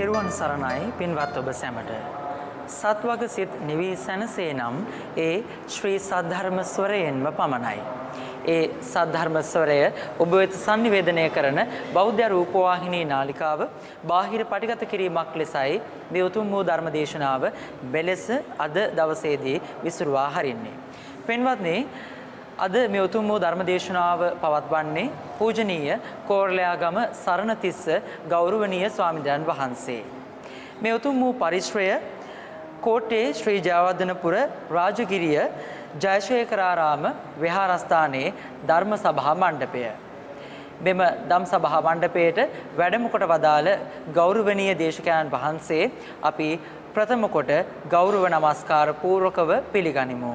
තෙරුවන් සරණයි පින්වත් ඔබ සැමට. සත්වග සිත් නිවී සැනසේ නම් ඒ ශ්‍රී සද්ධර්ම ස්වරයෙන්ම පමණයි. ඒ සද්ධර්ම ස්වරය ඔබ වෙත sannivedanaya කරන බෞද්ධ රූපවාහිනී නාලිකාව බාහිර පටිගත කිරීමක් ලෙසයි මේ උතුම් වූ ධර්ම දේශනාව මෙලෙස අද දවසේදී විසුරුවා හරින්නේ. පින්වත්නි අද මේ උතුම් වූ ධර්ම දේශනාව පවත්වන්නේ පූජනීය කෝරළයාගම සරණතිස්ස ගෞරවනීය ස්වාමීන් වහන්සේ. මේ උතුම් වූ පරිශ්‍රය කෝට්ටේ ශ්‍රී ජයවර්ධනපුර රාජගිරිය ජයශේඛරාරාම විහාරස්ථානයේ ධර්ම සභා මණ්ඩපය. මෙම ධම් සභා මණ්ඩපයේට වැඩම කොට වදාළ ගෞරවනීය දේශකයන් වහන්සේ අපි ප්‍රථම කොට ගෞරව නමස්කාර පූර්වකව පිළිගනිමු.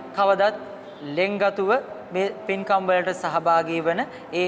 කවදත් ලෙන්ගතුව මේ පින්කම් වලට සහභාගී වන ඒ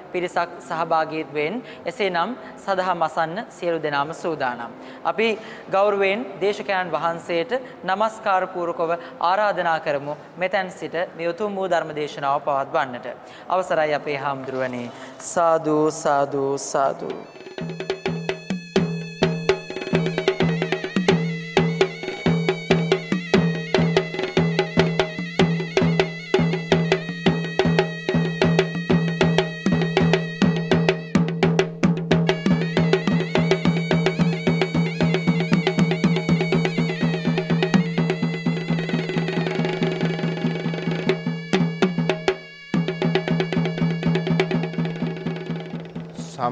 පිරිසක් සහභාගීත්වයෙන් එසේනම් සදහම් අසන්න සියලු දෙනාම සූදානම්. අපි ගෞරවයෙන් දේශකයන් වහන්සේට নমස්කාර පූර්වකව ආරාධනා කරමු මෙතෙන් සිට මේ උතුම් වූ ධර්ම දේශනාව පවත්වන්නට. අවසරයි අපේ හාමුදුරුවනේ. සාදු සාදු සාදු.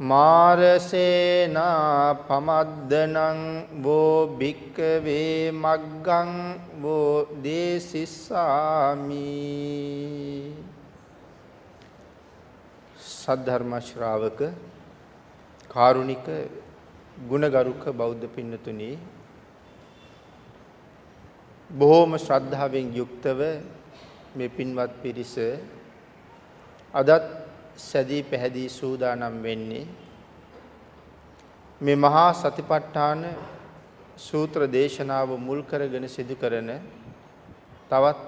මාරසේනා පමද්දනං වෝ භික්කවේ මග්ගං වෝ දේසිස්සාමි. සද්ධර්ම ශ්‍රාවක කාරුණික ගුණගරුක බෞද්ධ පින්නතුනි බොහෝම ශ්‍රද්ධාවෙන් යුක්තව මේ පින්වත් පිරිස අදත් සැදී පැහැදී සූදානම් වෙන්නේ මේ මහා සතිපට්ඨාන සූත්‍ර දේශනාව මුල් කරගෙන සිදු කරන තවත්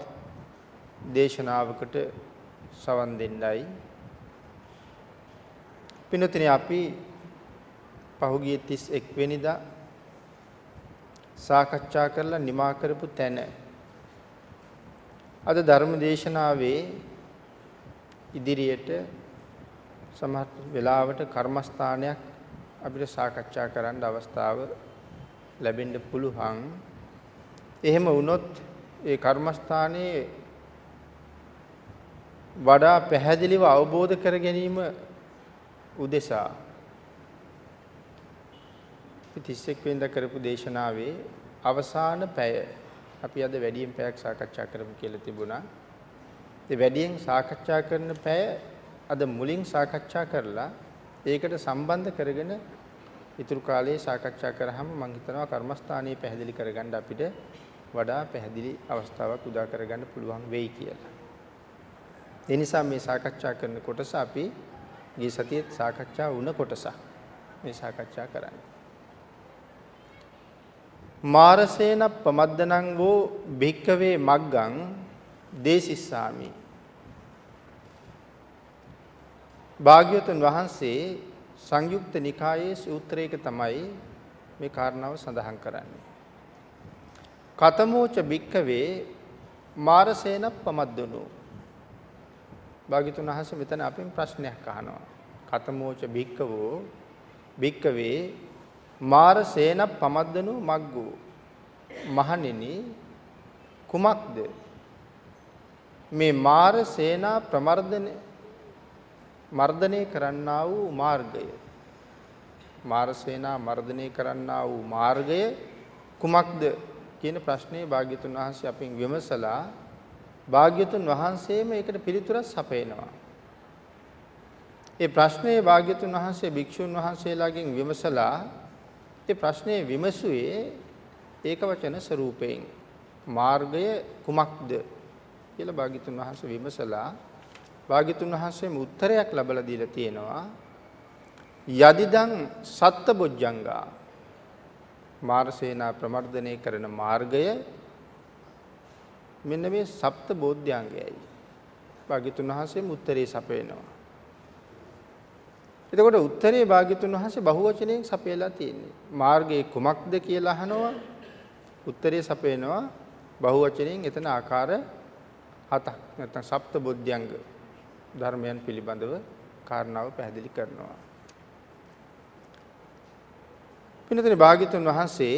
දේශනාවකට සවන් දෙන්නයි. පින්වත්නි අපි පහුගිය 31 වෙනිදා සාකච්ඡා කරලා නිමා කරපු තැන. අද ධර්ම දේශනාවේ ඉදිරියට සමහර වෙලාවට කර්මස්ථානයක් අපිට සාකච්ඡා කරන්න අවස්ථාව ලැබෙන්න පුළුවන්. එහෙම වුණොත් ඒ කර්මස්ථානයේ වඩා පැහැදිලිව අවබෝධ කර ගැනීම උදෙසා 31 වෙනිදා කරපු දේශනාවේ අවසාන පැය අපි අද වැඩියෙන් පැයක් සාකච්ඡා කරමු කියලා තිබුණා. ඒ වැඩියෙන් සාකච්ඡා කරන පැය අද මුලින් සාකච්ඡා කරලා ඒකට සම්බන්ධ කරගෙන ඉතුරු කාලේ සාකච්ඡා කරාම මම හිතනවා කර්මස්ථානීය පැහැදිලි කරගන්න අපිට වඩා පැහැදිලි අවස්ථාවක් උදා කරගන්න පුළුවන් වෙයි කියලා. ඒ නිසා මේ සාකච්ඡා කරන කොටස අපි ගිය සතියේ සාකච්ඡා වුණ කොටස මේ සාකච්ඡා කරන්නේ. මාරසේන පමද්දනං වූ භික්කවේ මග්ගං දේසිස්සාමි භාග්‍යවතුන් වහන්සේ සංයුක්ත නිකායේ සූත්‍රයක තමයි මේ කාරණාව සඳහන් කරන්නේ. කතමෝච භික්කවේ මාරසේන පමද්දනෝ භාග්‍යතුන් වහන්සේ මෙතන අපෙන් ප්‍රශ්නයක් අහනවා. කතමෝච භික්කවෝ භික්කවේ මාරසේන පමද්දනෝ මග්ගෝ මහණෙනි කුමක්ද මේ මාර සේනා ප්‍රමර්ධනේ මර්ධනය කරන්නා වූ මාර්ගය මාර සේනා මර්ධනය කරන්නා වූ මාර්ගය කුමක්ද කියන ප්‍රශ්නේ භාග්‍යතුන් වහන්සේ අපෙන් විමසලා භාග්‍යතුන් වහන්සේම ඒකට පිළිතුරක් සපයනවා. ඒ ප්‍රශ්නේ භාග්‍යතුන් වහන්සේ භික්ෂුන් වහන්සේලාගෙන් විමසලා ඒ ප්‍රශ්නේ විමසුවේ ඒකවචන ස්වරූපයෙන් මාර්ගය කුමක්ද කියලා භාග්‍යතුන් වහන්සේ විමසලා භාග්‍යතුන් වහන්සේම උත්තරයක් ලැබලා දීලා තියෙනවා. යදිදං සත්බොජ්ජංගා මාර්සේනා ප්‍රමර්ධනය කරන මාර්ගය මෙන්න මේ සප්ත බෝධ්‍යාංගයයි භාග්‍යතුන් වහන්සේම උත්තරේ සපයනවා. එතකොට උත්තරේ භාග්‍යතුන් වහන්සේ බහුවචනයෙන් සපයලා තියෙන්නේ. මාර්ගයේ කුමක්ද කියලා අහනවා. උත්තරේ සපයනවා බහුවචනයෙන් එතන ආකාර හතක් නැත්නම් සප්ත බොද්ධ්‍යංග ධර්මයන් පිළිබඳව කාරණාව පැහැදිලි කරනවා. පින්නතේ භාග්‍යතුන් වහන්සේ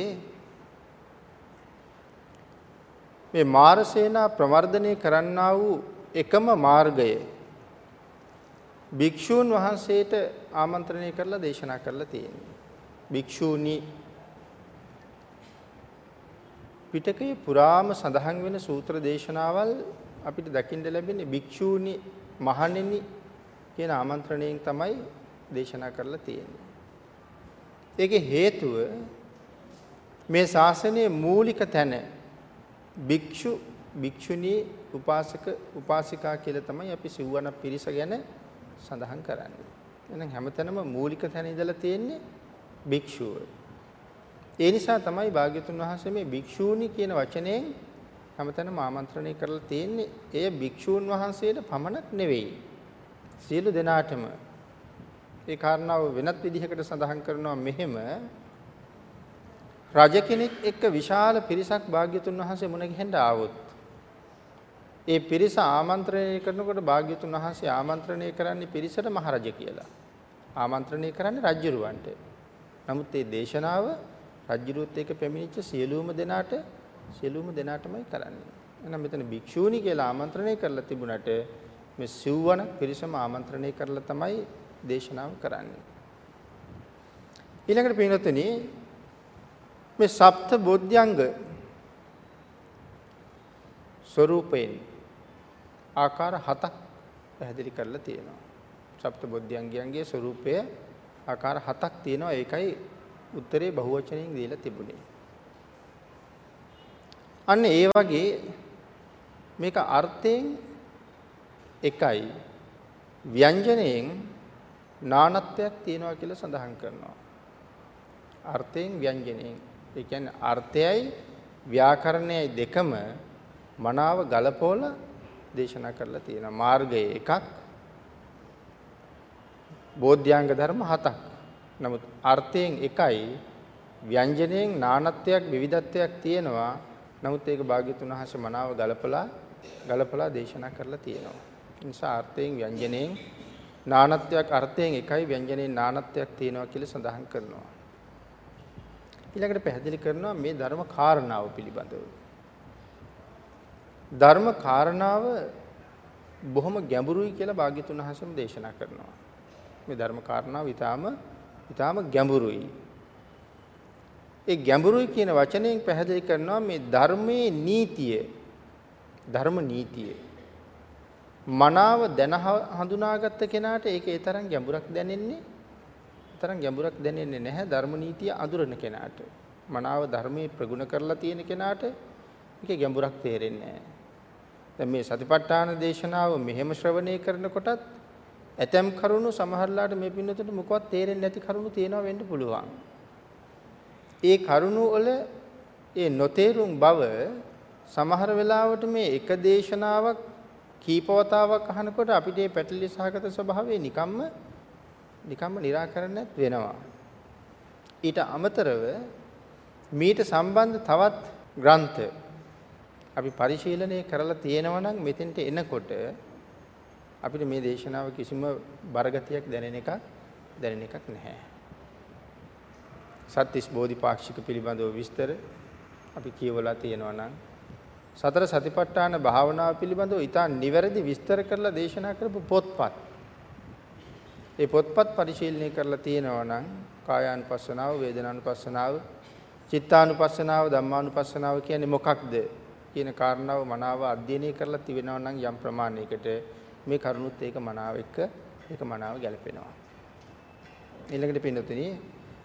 මේ මාරසේනා ප්‍රවර්ධනය කරන්නා වූ එකම මාර්ගය භික්ෂූන් වහන්සේට ආමන්ත්‍රණය කරලා දේශනා කරලා තියෙනවා. භික්ෂූනි පිටකයේ පුරාම සඳහන් වෙන සූත්‍ර දේශනාවල් අපිට දකින්න ලැබෙන්නේ භික්ෂූනි මහණෙනි කියන ආමන්ත්‍රණයෙන් තමයි දේශනා කරලා තියෙන්නේ. ඒකේ හේතුව මේ ශාසනයේ මූලික තැන භික්ෂු භික්ෂුණී උපාසක උපාසිකා කියලා තමයි අපි සිව්වන පිරිස ගැන සඳහන් කරන්නේ. එහෙනම් හැමතැනම මූලික තැන ඉඳලා තියෙන්නේ භික්ෂුව. ඒ නිසා තමයි භාග්‍යතුන් වහන්සේ මේ භික්ෂූනි කියන වචනයෙන් හැමතැනම ආමන්ත්‍රණය කරලා තියෙන්නේ එය භික්ෂූන් වහන්සේට පමණක් නෙවෙයි. සියලු දෙනාටම ඒ කාරණාව වෙනත් විදිහකට සඳහන් කරනවා මෙහෙම රජ කෙනෙක් එක්ක විශාල පිරිසක් භාග්‍යතුන් වහන්සේ මුණ ගැහෙන්න ආවොත් ඒ පිරිස ආමන්ත්‍රණය කරනකොට භාග්‍යතුන් වහන්සේ ආමන්ත්‍රණය කරන්නේ පිරිසට මහරජ කියලා. ආමන්ත්‍රණය කරන්නේ රජුරවන්ට. නමුත් මේ දේශනාව රජුරුවත් එක්ක පැමිණිච්ච සියලුම දෙනාට සියලුම දෙනාටමයි කරන්නේ. එහෙනම් මෙතන භික්ෂූනි කියලා ආමන්ත්‍රණය කරලා තිබුණට මේ සිව්වන පිරිසම ආමන්ත්‍රණය කරලා තමයි දේශනාව කරන්නේ. ඊළඟට පින්වත්නි මේ සප්ත බොද්ධ්‍යංග ස්වરૂපයෙන් ආකාර හතක් පැහැදිලි කරලා තියෙනවා. සප්ත බොද්ධ්‍යංගයන්ගේ ස්වરૂපය ආකාර හතක් තියෙනවා. ඒකයි උත්තරේ බහුවචනයෙන් දීලා තිබුණේ. අන්න ඒ වගේ මේක අර්ථයෙන් එකයි ව්‍යංජනයෙන් නානත්වයක් තියෙනවා කියලා සඳහන් කරනවා. අර්ථයෙන් ව්‍යංජනයෙන්. ඒ කියන්නේ අර්ථයයි ව්‍යාකරණයයි දෙකම මනාව ගලපෝලා දේශනා කරලා තියෙනවා. මාර්ගය එකක් බෝධ්‍යාංග ධර්ම හතක්. නමුත් අර්ථයෙන් එකයි ව්‍යංජනයෙන් නානත්වයක් විවිධත්වයක් තියෙනවා. නමුත් ඒක භාග්‍යතුන් වහන්සේ මනාව ගලපලා ගලපලා දේශනා කරලා තියෙනවා. ඒ නිසා අර්ථයෙන් ව්‍යංජනයෙන් නානත්වයක් අර්ථයෙන් එකයි ව්‍යංජනයෙන් නානත්වයක් තියෙනවා කියලා සඳහන් කරනවා. ඊළඟට පැහැදිලි කරනවා මේ ධර්ම කාරණාව පිළිබඳව. ධර්ම කාරණාව බොහොම ගැඹුරුයි කියලා භාග්‍යතුන් වහන්සේම දේශනා කරනවා. මේ ධර්ම කාරණාව ඊටාම ඊටාම ගැඹුරුයි. ඒ ගැඹුරුයි කියන වචනයෙන් පැහැදිලි කරනවා මේ ධර්මයේ නීතිය. ධර්ම නීතිය. මනාව දැන හඳුනාගත්ත කෙනාට ඒක ඒ තරම් ගැඹුරක් දැනෙන්නේ තරම් ගැඹුරක් දැනෙන්නේ නැහැ ධර්ම නීතිය අඳුරන කෙනාට. මනාව ධර්මයේ ප්‍රගුණ කරලා තියෙන කෙනාට ඒකේ ගැඹුරක් තේරෙන්නේ නැහැ. දැන් මේ සතිපට්ඨාන දේශනාව මෙහෙම ශ්‍රවණය කරනකොටත් ඇතම් කරුණු සමහරලාට මේ පින්නතුට මොකවත් තේරෙන්නේ නැති කරුණු තියෙනවා වෙන්න පුළුවන්. ඒ කරුණු වල ඒ නොතේරුම් බව සමහර වෙලාවට මේ එක දේශනාවක් කීපවතාවක් අහනකොට අපිට මේ පැටලි සහගත ස්වභාවය නිකම්ම නිකම්ම निराකරණයක් වෙනවා. ඊට අමතරව මීට සම්බන්ධ තවත් ග්‍රන්ථ අපි පරිශීලනය කරලා තියෙනවා නම් මෙතෙන්ට එනකොට අපිට මේ දේශනාව කිසිම බරගතියක් දැනෙන එකක් දැනෙන එකක් නැහැ. සත්‍තිස් බෝධිපාක්ෂික පිළිබඳව විස්තර අපි කියවලා තියෙනවා නම් සතර සතිපට්ඨාන භාවනාව පිළිබඳව ඊටා නිවැරදි විස්තර කරලා දේශනා කරපු පොත්පත්. ඒ පොත්පත් පරිශීලනය කරලා තියෙනවා නම් කායානුපස්සනාව, වේදනානුපස්සනාව, චිත්තානුපස්සනාව, ධම්මානුපස්සනාව කියන්නේ මොකක්ද කියන කාරණාව මනාව අධ්‍යයනය කරලා තිබෙනවා නම් යම් ප්‍රමාණයකට මේ කරුණුත් ඒක මනාව එක්ක ඒක මනාව ගැලපෙනවා. ඊළඟට පින්නතුනි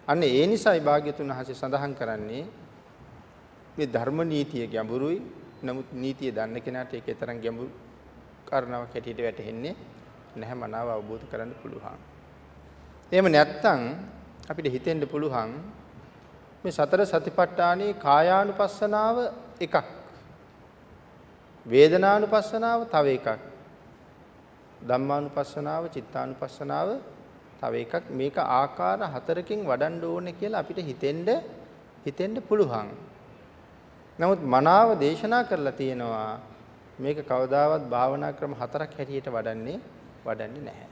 අන්න ඒ නිසායි භාග්‍යතුන් වහන්සේ සඳහන් කරන්නේ මේ ධර්ම නීතිය ගැඹුරුයි නමුත් නීතිය දන්න කෙනාට ඒකේ තරම් ගැඹුරු කාරණාවක් හැටියට වැටහෙන්නේ නැහැ මනාව අවබෝධ කරගන්න පුළුවන්. එහෙම නැත්නම් අපිට හිතෙන්න පුළුවන් මේ සතර සතිපට්ඨානයේ කායානුපස්සනාව එකක්. වේදනානුපස්සනාව තව එකක්. ධම්මානුපස්සනාව, චිත්තානුපස්සනාව තව එකක්. මේක ආකාර හතරකින් වඩන්න ඕනේ කියලා අපිට හිතෙන්න හිතෙන්න පුළුවන්. නමුත් මනාව දේශනා කරලා තියෙනවා මේක කවදාවත් භාවනා ක්‍රම හතරක් හැටියට වඩන්නේ වඩන්නේ නැහැ.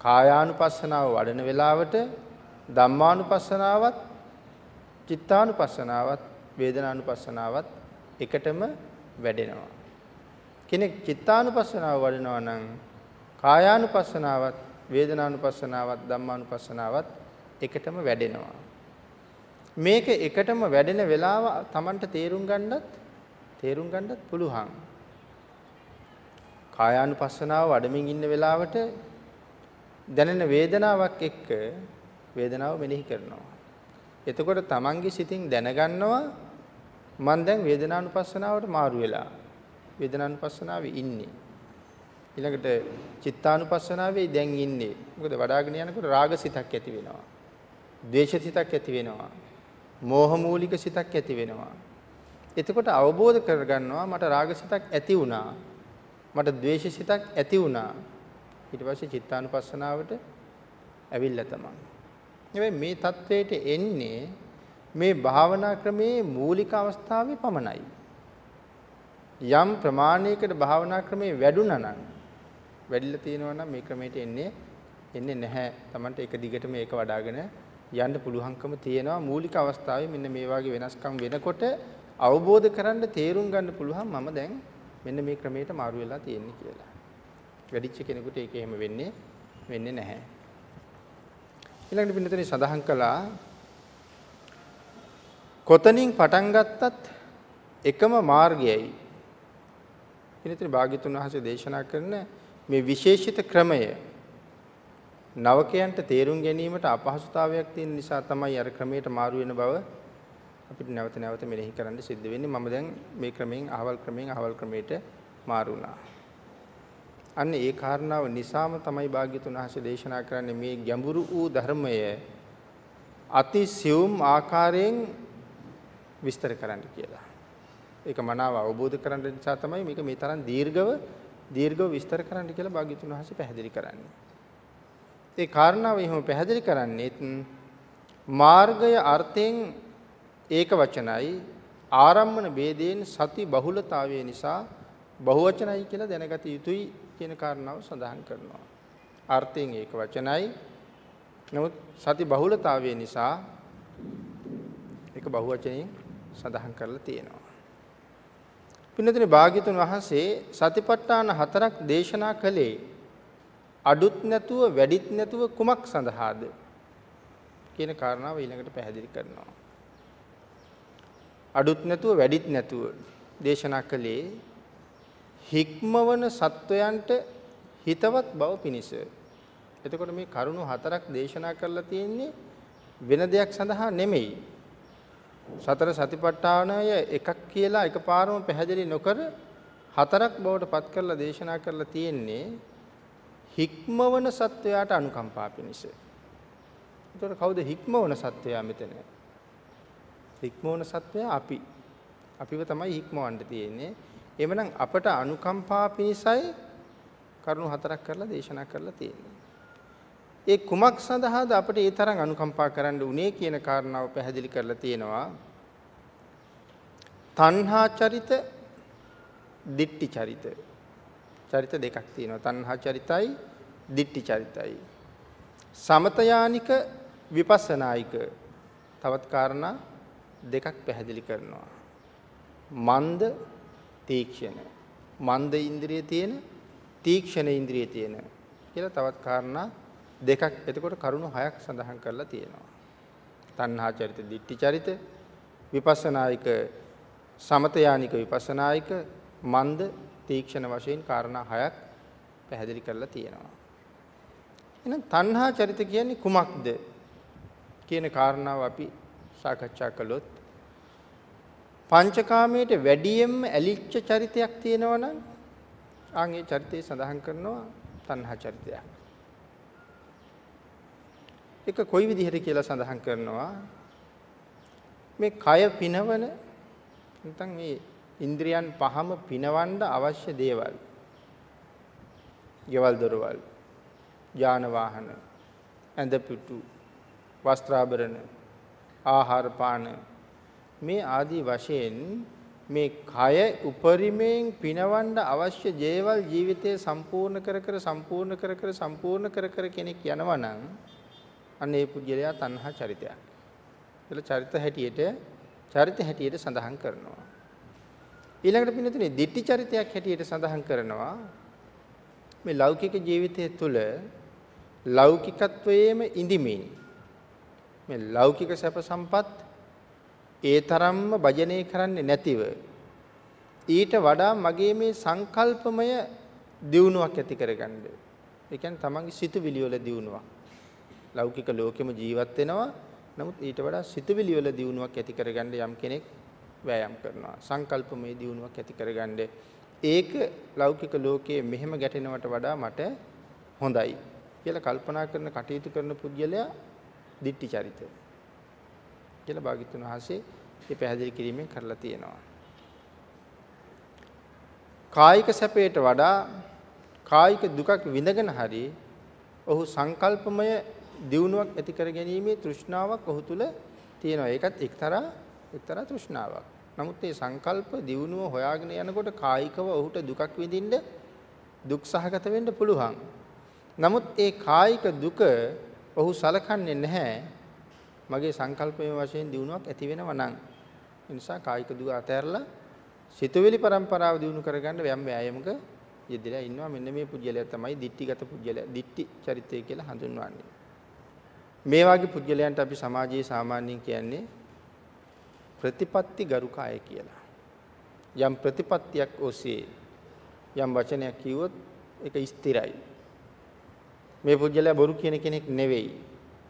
කායානුපස්සනාව වඩන වෙලාවට ධම්මානුපස්සනාවත් චිත්තානුපස්සනාවත් වේදනානුපස්සනාවත් එකටම වැඩෙනවා. කෙනෙක් චිත්තානුපස්සනාව වඩනවා නම් කායානුපස්සනාවත් වේදනානුපස්සනාවත් ධම්මානුපස්සනාවත් එකටම වැඩෙනවා. මේක එකටම වැඩෙන වෙලාව Tamanට තේරුම් ගන්නත් තේරුම් ගන්නත් පුළුවන්. කායානුපස්සනාව වඩමින් ඉන්න වෙලාවට දැනෙන වේදනාවක් එක්ක වේදනාව මෙනෙහි කරනවා. එතකොට Tamanගේ සිතින් දැනගන්නවා මම දැන් වේදනානුපස්සනාවට මාරු වෙලා. වේදනානුපස්සනාවේ ඉන්නේ. ඊළඟට චිත්තානුපස්සනාවේ දැන් ඉන්නේ. මොකද වඩාගෙන යනකොට රාගසිතක් ඇති වෙනවා. ද්වේෂසිතක් ඇති වෙනවා. මෝහ මූලික සිතක් ඇති වෙනවා. එතකොට අවබෝධ කරගන්නවා මට රාගසිතක් ඇති වුණා. මට ද්වේෂසිතක් ඇති වුණා. ඊට පස්සේ චිත්තානුපස්සනාවට ඇවිල්ලා තමයි. හැබැයි මේ தത്വයට එන්නේ මේ භාවනා ක්‍රමේ මූලික අවස්ථාවේ පමණයි. යම් ප්‍රමාණයකට භාවනා ක්‍රමේ වැඩුණා නම් වැඩිලා තියෙනවා නම් මේ ක්‍රමයට එන්නේ එන්නේ නැහැ. Tamanට එක දිගට මේක වඩ아가න යන්න පුළුවන්කම තියෙනවා මූලික අවස්ථාවේ මෙන්න මේ වගේ වෙනස්කම් වෙනකොට අවබෝධ කරන්න තේරුම් ගන්න පුළුවන් මම දැන් මෙන්න මේ ක්‍රමයට මාරු වෙලා තියෙන්නේ කියලා. වැඩිච්ච කෙනෙකුට ඒක එහෙම වෙන්නේ වෙන්නේ නැහැ. ඊළඟට පින්නතේ සඳහන් කළා කොතනින් පටන් ගත්තත් එකම මාර්ගයයි. පින්නතේ භාග්‍යතුන් වහන්සේ දේශනා කරන මේ විශේෂිත ක්‍රමය නවකයන්ට තේරුම් ගැනීමට අපහසුතාවයක් තියෙන නිසා තමයි අර ක්‍රමයට මාරු වෙන බව අපිට නැවත නැවත මෙනෙහි කරන්න සිද්ධ වෙන්නේ. මම දැන් මේ ක්‍රමයෙන් අහවල් ක්‍රමයෙන් අහවල් ක්‍රමයට මාරු වුණා. අන්න ඒ කාරණාව නිසාම තමයි භාග්‍යතුන් වහන්සේ දේශනා කරන්නේ මේ ගැඹුරු වූ ධර්මය අති සියුම් ආකාරයෙන් විස්තර කරන්න කියලා. ඒක මනාව අවබෝධ කරගන්න නිසා තමයි මේක මේ තරම් දීර්ඝව දීර්ඝව විස්තර කරන්න කියලා භාග්‍යතුන් වහන්සේ පැහැදිලි කරන්නේ. ඒ කාරණාව එහෙම පැහැදිලි කරන්නේත් මාර්ගය අර්ථයෙන් ඒක වචනයි ආරම්මන ભેදයෙන් සති බහුලතාවය නිසා බහුවචනයි කියලා දැනගත යුතුයි කියන කාරණාව සඳහන් කරනවා. අර්ථයෙන් ඒක වචනයි. නමුත් සති බහුලතාවය නිසා ඒක බහුවචනයෙන් සඳහන් කරලා තියෙනවා. පින්නතනේ භාග්‍යතුන් වහන්සේ සතිපට්ඨාන හතරක් දේශනා කළේ අඩුත් නැතුව වැඩිත් නැතුව කුමක් සඳහාද කියන කාරණාව ඊළඟට පැහැදිලි කරනවා. අඩුත් නැතුව වැඩිත් නැතුව දේශනා කළේ හික්මවන සත්වයන්ට හිතවත් බව පිණිස. එතකොට මේ කරුණු හතරක් දේශනා කරලා තියෙන්නේ වෙන දෙයක් සඳහා නෙමෙයි. සතර සතිපට්ඨානය එකක් කියලා එකපාරම පැහැදිලි නොකර හතරක් බවට පත් කරලා දේශනා කරලා තියෙන්නේ හික්මවන සත්වයාට අනුකම්පා පිණිස. එතකොට කවුද හික්මවන සත්වයා මෙතන? හික්මවන සත්වයා අපි. අපිව තමයි හික්මවන්න තියෙන්නේ. එhmenan අපට අනුකම්පා පිණිසයි කරුණු හතරක් කරලා දේශනා කරලා තියෙන්නේ. ඒ කුමක් සඳහාද අපිට ඒ තරම් අනුකම්පා කරන්න උනේ කියන කාරණාව පැහැදිලි කරලා තියෙනවා. තණ්හා චරිත, දිට්ටි චරිත. චරිත දෙකක් තියෙනවා. තණ්හා චරිතයි, දිට්ටි චරිතයි. සමතයානික විපස්සනායික තවත් කාරණා දෙකක් පැහැදිලි කරනවා. මන්ද තීක්ෂණ. මන්ද ඉන්ද්‍රිය තියෙන, තීක්ෂණ ඉන්ද්‍රිය තියෙන කියලා තවත් කාරණා දෙකක් එතකොට කරුණු හයක් සඳහන් කරලා තියෙනවා. තණ්හා චරිත, දිට්ඨි චරිත, විපස්සනායික සමතයානික විපස්සනායික මන්ද තීක්ෂණ වශයෙන් කාරණා හයක් පැහැදිලි කරලා තියෙනවා. එහෙනම් තණ්හා චරිත කියන්නේ කුමක්ද කියන කාරණාව අපි සාකච්ඡා කළොත් පංචකාමයට වැඩියෙන්ම ඇලිච්ච චරිතයක් තියෙනවා නම් ආන් ඒ චරිතය සඳහන් කරනවා තණ්හා චරිතයක්. ඒක කොයි විදිහට කියලා සඳහන් කරනවා මේ කය පිනවන නැත්නම් මේ ඉන්ද්‍රියන් පහම පිනවන්න අවශ්‍ය දේවල්. ගෙවල් දොරවල්, යාන වාහන, ඇඳ පිටු, වස්ත්‍රාභරණ, ආහාර පාන මේ ආදී වශයෙන් මේ කය උපරිමයෙන් පිනවන්න අවශ්‍ය දේවල් ජීවිතේ සම්පූර්ණ කර කර සම්පූර්ණ කර කර සම්පූර්ණ කර කර කෙනෙක් යනවා නම් අන්න ඒ පුජ්‍යලයා තණ්හා චරිතයක්. ඒල චරිත හැටියට චරිත හැටියට සඳහන් කරනවා. ඊළඟට පින්නතුනේ ditthi චරිතයක් හැටියට සඳහන් කරනවා මේ ලෞකික ජීවිතය තුළ ලෞකිකත්වයේම ඉඳිමින් මේ ලෞකික සැප සම්පත් ඒ තරම්ම භජනය කරන්නේ නැතිව ඊට වඩා මගේ මේ සංකල්පමය දියුණුවක් ඇති කරගන්න. ඒ කියන්නේ තමන්ගේ සිතුවිලි වල දියුණුවක්. ලෞකික ලෝකෙම ජීවත් වෙනවා. නමුත් ඊට වඩා සිතුවිලි වල දියුණුවක් ඇති කරගන්න යම් කෙනෙක් වෑයම් කරනවා. සංකල්පමය දියුණුවක් ඇති කරගන්න. ඒක ලෞකික ලෝකයේ මෙහෙම ගැටෙනවට වඩා මට හොඳයි කියලා කල්පනා කරන කටයුතු කරන පුද්ගලයා දිට්ටි චරිතය. කියලා භාග්‍යතුන් වහන්සේ මේ පැහැදිලි කිරීමෙන් කරලා තියෙනවා. කායික සැපයට වඩා කායික දුකක් විඳගෙන හරි ඔහු සංකල්පමය දියුණුවක් ඇති කර ගැනීමේ තෘෂ්ණාවක් ඔහු තුල තියෙනවා. ඒකත් එක්තරා එක්තරා තෘෂ්ණාවක්. නමුත් මේ සංකල්ප දියුණුව හොයාගෙන යනකොට කායිකව ඔහුට දුකක් විඳින්න දුක් සහගත වෙන්න පුළුවන්. නමුත් ඒ කායික දුක ඔහු සලකන්නේ නැහැ මගේ සංකල්පයේ වශයෙන් දිනුවක් ඇති වෙනව නම් ඒ නිසා කායික දුක අතහැරලා සිතුවිලි પરම්පරාව දිනු කරගන්න යම් වෑයමක යෙදලා ඉන්නවා මෙන්න මේ පුජ්‍යලය තමයි දිට්ටිගත පුජ්‍යලය දිට්ටි චරිතය කියලා හඳුන්වන්නේ මේ වගේ පුජ්‍යලයන්ට අපි සමාජයේ සාමාන්‍යයෙන් කියන්නේ ප්‍රතිපත්ති ගරුකාය කියලා. යම් ප්‍රතිපත්තියක් ඔස්සේ යම් වචනයක් කිව්වොත් ඒක ස්ථිරයි. මේ පුජ්‍යලයා බොරු කියන කෙනෙක් නෙවෙයි.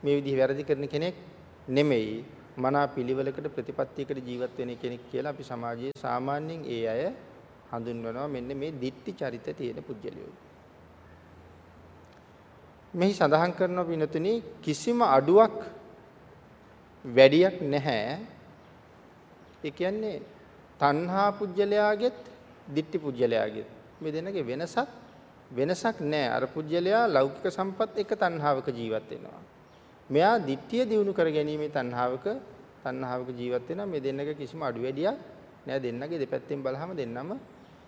මේ විදිහ වැරදි කරන කෙනෙක් නෙමෙයි. මනා පිළිවෙලකට ප්‍රතිපත්තියකට ජීවත් වෙන කෙනෙක් කියලා අපි සමාජයේ සාමාන්‍යයෙන් ඒ අය හඳුන්වනවා. මෙන්න මේ දිට්ටි චරිත තියෙන පුජ්‍යලියෝ. මෙහි සඳහන් කරන පිනතුනි කිසිම අඩුවක් වැඩියක් නැහැ. ඒ කියන්නේ තණ්හා පුජ්‍යලයාගෙත් ditthi පුජ්‍යලයාගෙත් මේ දෙන්නගේ වෙනසක් වෙනසක් නැහැ. අර පුජ්‍යලයා ලෞකික සම්පත් එක තණ්හාවක ජීවත් වෙනවා. මෙයා ditthිය දිනු කර ගැනීමේ තණ්හාවක තණ්හාවක ජීවත් වෙනවා. මේ දෙන්නගේ කිසිම අඩු වැඩියක් නෑ. දෙන්නගේ දෙපැත්තෙන් බලහම දෙන්නම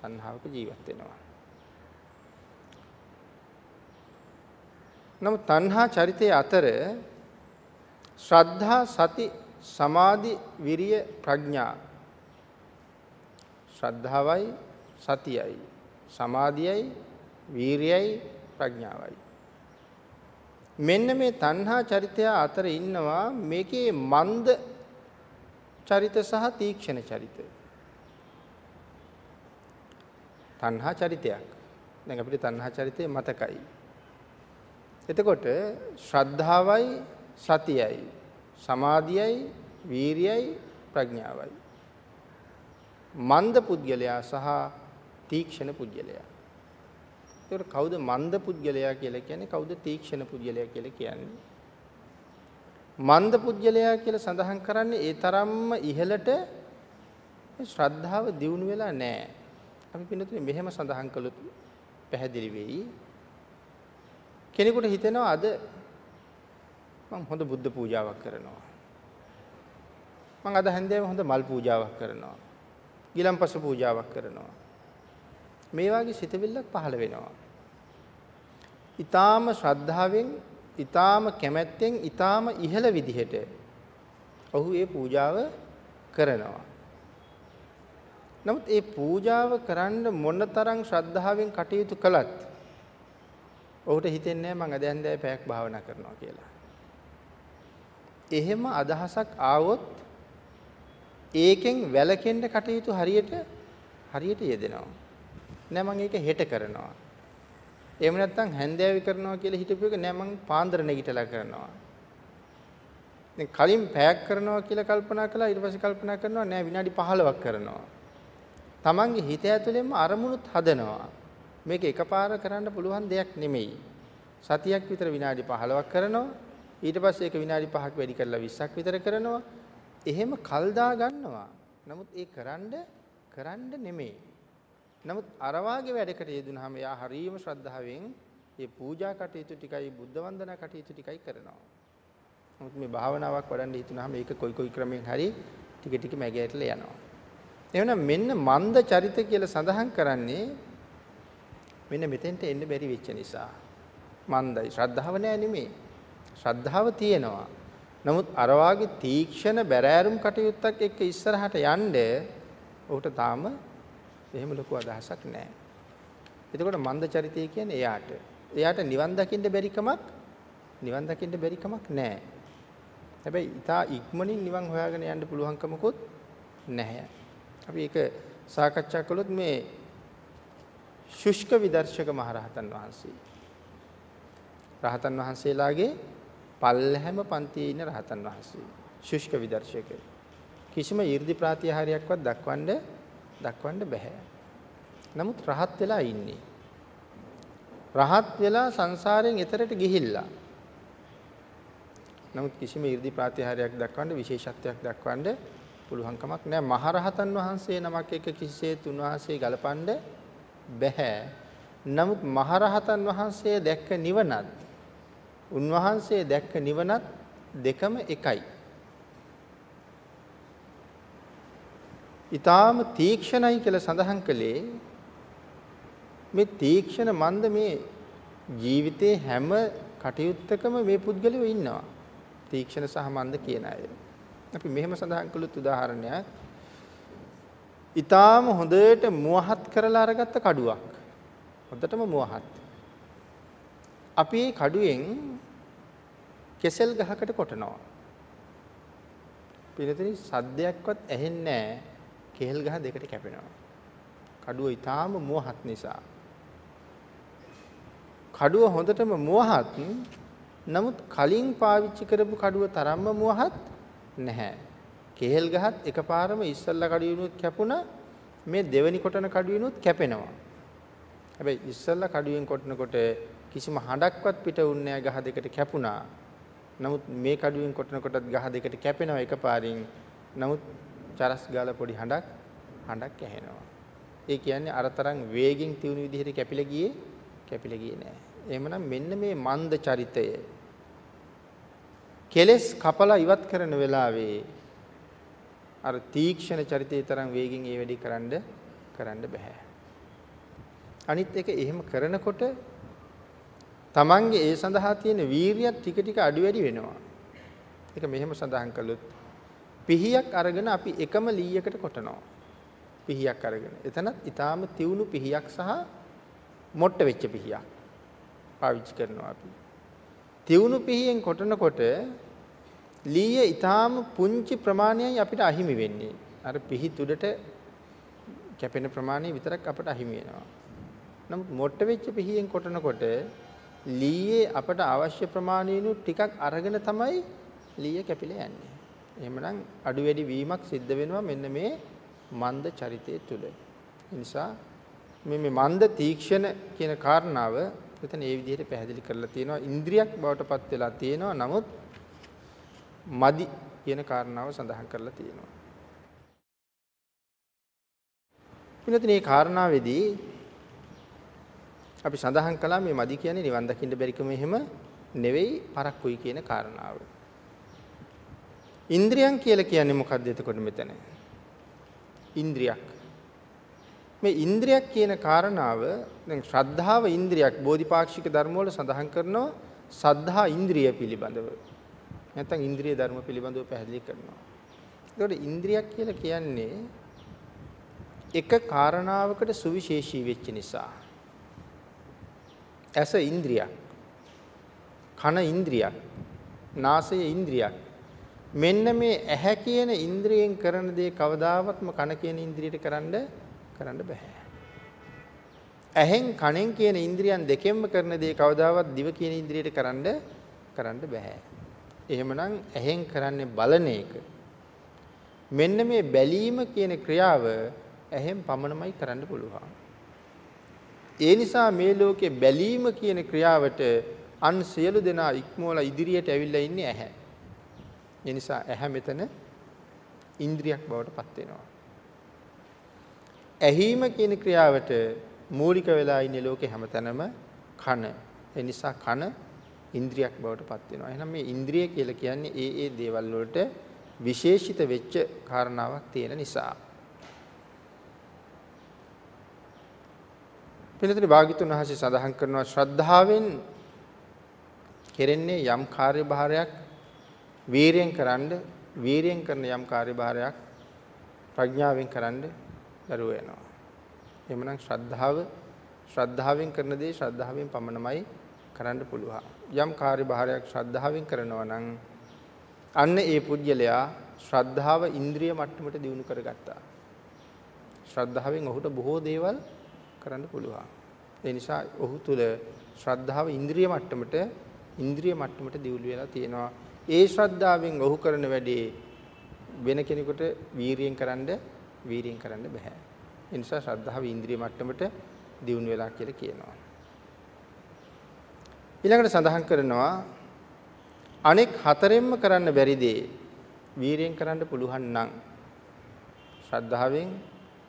තණ්හාවක ජීවත් වෙනවා. නමුත් තණ්හා චරිතයේ අතර ශ්‍රද්ධා සති සමාධි විරිය ප්‍රඥා ශ්‍රද්ධාවයි සතියයි සමාධියයි වීරියයි ප්‍රඥාවයි. මෙන්න මේ තණ්හා චරිතය අතර ඉන්නවා මේකේ මන්ද චරිත සහ තීක්ෂණ චරිත තණ්හා චරිතයක්. දැන් අපිට තණ්හා චරිතය මතකයි. එතකොට ශ්‍රද්ධාවයි සතියයි සමාධියයි වීරියයි ප්‍රඥාවයි මන්ද පුද්ගලයා සහ තීක්ෂණ පුද්ගලයා ඒකට කවුද මන්ද පුද්ගලයා කියලා කියන්නේ කවුද තීක්ෂණ පුද්ගලයා කියලා කියන්නේ මන්ද පුද්ගලයා කියලා සඳහන් කරන්නේ ඒ තරම්ම ඉහළට ශ්‍රද්ධාව දියුණු වෙලා නැහැ. අපි පින්නතුනේ මෙහෙම සඳහන් කළොත් පැහැදිලි වෙයි. කෙනෙකුට හිතෙනවා අද මම හොඳ බුද්ධ පූජාවක් කරනවා. මම අද හැන්දෑව හොඳ මල් පූජාවක් කරනවා. ගිලම්පස පූජාවක් කරනවා. මේ වගේ සිතවිල්ලක් පහළ වෙනවා. ඊටාම ශ්‍රද්ධාවෙන්, ඊටාම කැමැත්තෙන්, ඊටාම ඉහළ විදිහට ඔහු ඒ පූජාව කරනවා. නමුත් ඒ පූජාව කරන්න මොනතරම් ශ්‍රද්ධාවෙන් කටයුතු කළත් ඔහුට හිතෙන්නේ නැහැ මං අද හැන්දෑවේ පැයක් භාවනා කරනවා කියලා. එහෙම අදහසක් ආවොත් ඒකෙන් වැළකෙන්න කටයුතු හරියට හරියට යෙදෙනවා. නෑ මම ඒක හෙට කරනවා. එහෙම නැත්නම් හැන්දෑවි කරනවා කියලා හිතපු එක නෑ මම පාන්දර නැගිටලා කරනවා. දැන් කලින් පැයක් කරනවා කියලා කල්පනා කළා ඊට පස්සේ කල්පනා කරනවා නෑ විනාඩි 15ක් කරනවා. Tamange හිත ඇතුළෙන්ම අරමුණුත් හදනවා. මේක එකපාර කරන්න පුළුවන් දෙයක් නෙමෙයි. සතියක් විතර විනාඩි 15ක් කරනවා. ඊට පස්සේ ඒක විනාඩි 5ක් වැඩි කරලා 20ක් විතර කරනවා. එහෙම කල් ගන්නවා. නමුත් ඒ කරන්න කරන්න නෙමෙයි. නමුත් අර වාගේ වැඩකට යෙදුනහම යා හරීම ශ්‍රද්ධාවෙන් මේ පූජා කටයුතු ටිකයි බුද්ධ වන්දනා කටයුතු ටිකයි කරනවා. නමුත් මේ භාවනාවක් වඩන්න හිතුනහම ඒක කොයි කොයි ක්‍රමෙන් හරි ටික ටික මැගෑටලා යනවා. එහෙනම් මෙන්න මන්ද චරිත කියලා සඳහන් කරන්නේ මෙන්න මෙතෙන්ට එන්න බැරි වෙච්ච නිසා. මන්දයි ශ්‍රද්ධාව නෑ නෙමෙයි. ශ්‍රද්ධාව තියෙනවා. නමුත් අර වාගේ තීක්ෂණ බැරෑරුම් කටයුත්තක් එක්ක ඉස්සරහට යන්න ඔහුට තාම එහෙම ලොකු අදහසක් නැහැ. එතකොට මන්ද චරිතය කියන්නේ එයාට. එයාට නිවන් දකින්න බැරි කමක් නිවන් දකින්න බැරි කමක් නැහැ. හැබැයි ඊටා ඉක්මනින් නිවන් හොයාගෙන යන්න පුළුවන්කමකුත් නැහැ. අපි ඒක සාකච්ඡා කළොත් මේ ශුෂ්ක විදර්ශක මහරහතන් වහන්සේ. රහතන් වහන්සේලාගේ පල්හැම පන්තියේ ඉන්න රහතන් වහන්සේ. ශුෂ්ක විදර්ශක. කිසිම 이르දි ප්‍රාතිහාරයක්වත් දක්වන්න දක්වන්න බෑ. නමුත් රහත් වෙලා ඉන්නේ. රහත් වෙලා සංසාරයෙන් එතරට ගිහිල්ලා. නමුත් කිසිම 이르දි ප්‍රාතිහාරයක් දක්වන්න විශේෂත්වයක් දක්වන්න පුළුවන් කමක් නැහැ. මහරහතන් වහන්සේ නමක් එක කිසිසේත් උන්වහන්සේ ගලපන්නේ බෑ. නමුත් මහරහතන් වහන්සේ දැක්ක නිවනත් උන්වහන්සේ දැක්ක නිවනත් දෙකම එකයි. ඊටාම තීක්ෂණයි කියලා සඳහන් කළේ මේ තීක්ෂණ මන්ද මේ ජීවිතේ හැම කටයුත්තකම මේ පුද්ගලයෝ ඉන්නවා. තීක්ෂණ සහ මන්ද කියන අය. අපි මෙහෙම සඳහන් කළොත් උදාහරණයක් ඊටාම හොඳට මුවහත් කරලා අරගත්ත කඩුවක්. හොඳටම මුවහත්. අපි මේ කඩුවෙන් කෙසෙල් ගහකට කොටනවා. පිළිතුරේ සද්දයක්වත් ඇහෙන්නේ නැහැ. කෙහෙල් ගහ දෙකට කැපෙනවා. කඩුව ඊටාම මෝහත් නිසා. කඩුව හොඳටම මෝහත් නමුත් කලින් පාවිච්චි කරපු කඩුව තරම්ම මෝහත් නැහැ. කෙහෙල් ගහත් එකපාරම ඉස්සල්ලා කඩුවිනුත් කැපුණා මේ දෙවෙනි කොටන කඩුවිනුත් කැපෙනවා. හැබැයි ඉස්සල්ලා කඩුවෙන් කොටනකොට කිසිම හඬක්වත් පිට වුන්නේ නැහැ ගහ දෙකට කැපුණා. නමුත් මේ කඩුවෙන් කොටනකොටත් ගහ දෙකට කැපෙනවා එකපාරින්. නමුත් චරස් ගාලා පොඩි හඬක් හඬක් ඇහෙනවා. ඒ කියන්නේ අරතරන් වේගෙන් තියුණු විදිහට කැපිලා ගියේ කැපිලා ගියේ නෑ. එහෙමනම් මෙන්න මේ මන්ද චරිතය කෙලස් කපලා ඉවත් කරන වෙලාවේ අර තීක්ෂණ චරිතයේ තරම් වේගෙන් ඒ වැඩි කරන්න කරන්න බෑ. අනිත් එක එහෙම කරනකොට තමන්ගේ ඒ සඳහා තියෙන වීරියත් ටික ටික අඩු වැඩි වෙනවා. ඒක මෙහෙම සඳහන් කළොත් පිහියක් අරගෙන අපි එකම ලීයකට කොටනවා. පිහියක් අරගෙන. එතනත් ඊටාම තියුණු පිහියක් සහ මොට්ට වෙච්ච පිහියක් පාවිච්චි කරනවා අපි. තියුණු පිහියෙන් කොටනකොට ලීය ඊටාම පුංචි ප්‍රමාණයයි අපිට අහිමි වෙන්නේ. අර පිහි තුඩට කැපෙන ප්‍රමාණය විතරක් අපට අහිමි වෙනවා. නමුත් මොට්ට වෙච්ච පිහියෙන් කොටනකොට ලීයේ අපට අවශ්‍ය ප්‍රමාණයනු ටිකක් අරගෙන තමයි ලීය කැපිලා යන්නේ. එහෙමනම් අඩු වැඩි වීමක් සිද්ධ වෙනවා මෙන්න මේ මන්ද චරිතය තුළ. ඒ නිසා මේ මේ මන්ද තීක්ෂණ කියන කාරණාව එතන ඒ විදිහට පැහැදිලි කරලා තියෙනවා. ඉන්ද්‍රියක් බවට පත් වෙලා තියෙනවා. නමුත් මදි කියන කාරණාව සඳහන් කරලා තියෙනවා. පිළිතුරු මේ කාරණාවේදී අපි සඳහන් කළා මේ මදි කියන්නේ නිවන් දකින්න බැරිකම එහෙම නෙවෙයි පරක්කුයි කියන කාරණාව. ඉන්ද්‍රියන් කියලා කියන්නේ මොකක්ද එතකොට මෙතන? ඉන්ද්‍රියක්. මේ ඉන්ද්‍රියක් කියන කාරණාව දැන් ශ්‍රද්ධාව ඉන්ද්‍රියක් බෝධිපාක්ෂික ධර්ම වල සඳහන් කරනවා සද්ධා ඉන්ද්‍රිය පිළිබඳව. නැත්නම් ඉන්ද්‍රිය ධර්ම පිළිබඳව පැහැදිලි කරනවා. ඒකට ඉන්ද්‍රියක් කියලා කියන්නේ එක කාරණාවකට සුවිශේෂී වෙච්ච නිසා. ඇස ඉන්ද්‍රියක්. කන ඉන්ද්‍රියක්. නාසය ඉන්ද්‍රියක්. මෙන්න මේ ඇහැ කියන ඉන්ද්‍රියෙන් කරන දේ කවදාවත්ම කන කියන ඉන්ද්‍රියට කරන්න කරන්න බෑ. ඇහෙන් කනෙන් කියන ඉන්ද්‍රියන් දෙකෙන්ම කරන දේ කවදාවත් දිව කියන ඉන්ද්‍රියට කරන්න කරන්න බෑ. එහෙමනම් ඇහෙන් කරන්නේ බලන එක. මෙන්න මේ බැලීම කියන ක්‍රියාව ඇහෙන් පමණමයි කරන්න පුළුවන්. ඒ නිසා මේ ලෝකේ බැලීම කියන ක්‍රියාවට අන් සියලු දෙනා ඉක්මවලා ඉදිරියට ඇවිල්ලා ඉන්නේ ඇහැ. ඒ නිසා ඇහැ මෙතන ඉන්ද්‍රියක් බවට පත් වෙනවා. ඇහිම කියන ක්‍රියාවට මූලික වෙලා ඉන්නේ ලෝකේ හැමතැනම කන. ඒ නිසා කන ඉන්ද්‍රියක් බවට පත් වෙනවා. එහෙනම් මේ ඉන්ද්‍රිය කියලා කියන්නේ ඒ ඒ දේවල් වලට විශේෂිත වෙච්ච කාරණාවක් තියෙන නිසා. පිළිතුරු භාග්‍යතුන් වහන්සේ සඳහන් කරනවා ශ්‍රද්ධාවෙන් කෙරෙන්නේ යම් කාර්යභාරයක් වීරියෙන් කරන්න වීරියෙන් කරන යම් කාර්යභාරයක් ප්‍රඥාවෙන් කරන්න දරුව වෙනවා. එhmenan ශ්‍රද්ධාව ශ්‍රද්ධාවෙන් කරන දේ ශ්‍රද්ධාවෙන් පමණමයි කරන්න පුළුවන්. යම් කාර්යභාරයක් ශ්‍රද්ධාවෙන් කරනවා නම් අන්න ඒ පුජ්‍යලයා ශ්‍රද්ධාව ඉන්ද්‍රිය මට්ටමට දියුණු කරගත්තා. ශ්‍රද්ධාවෙන් ඔහුට බොහෝ දේවල් කරන්න පුළුවන්. ඒ නිසා ඔහු තුල ශ්‍රද්ධාව ඉන්ද්‍රිය මට්ටමට ඉන්ද්‍රිය මට්ටමට දියුණු වෙලා තියෙනවා. ඒ ශ්‍රද්ධාවෙන් ඔහු කරන වැඩේ වෙන කෙනෙකුට වීරියෙන් කරන්න වීරියෙන් කරන්න බෑ. ඒ නිසා ශ්‍රද්ධාව ඉන්ද්‍රිය මට්ටමට දියුණු වෙලා කියලා කියනවා. ඊළඟට සඳහන් කරනවා අනෙක් හතරෙන්ම කරන්න බැරි දේ වීරියෙන් කරන්න පුළුවන් නම් ශ්‍රද්ධාවෙන්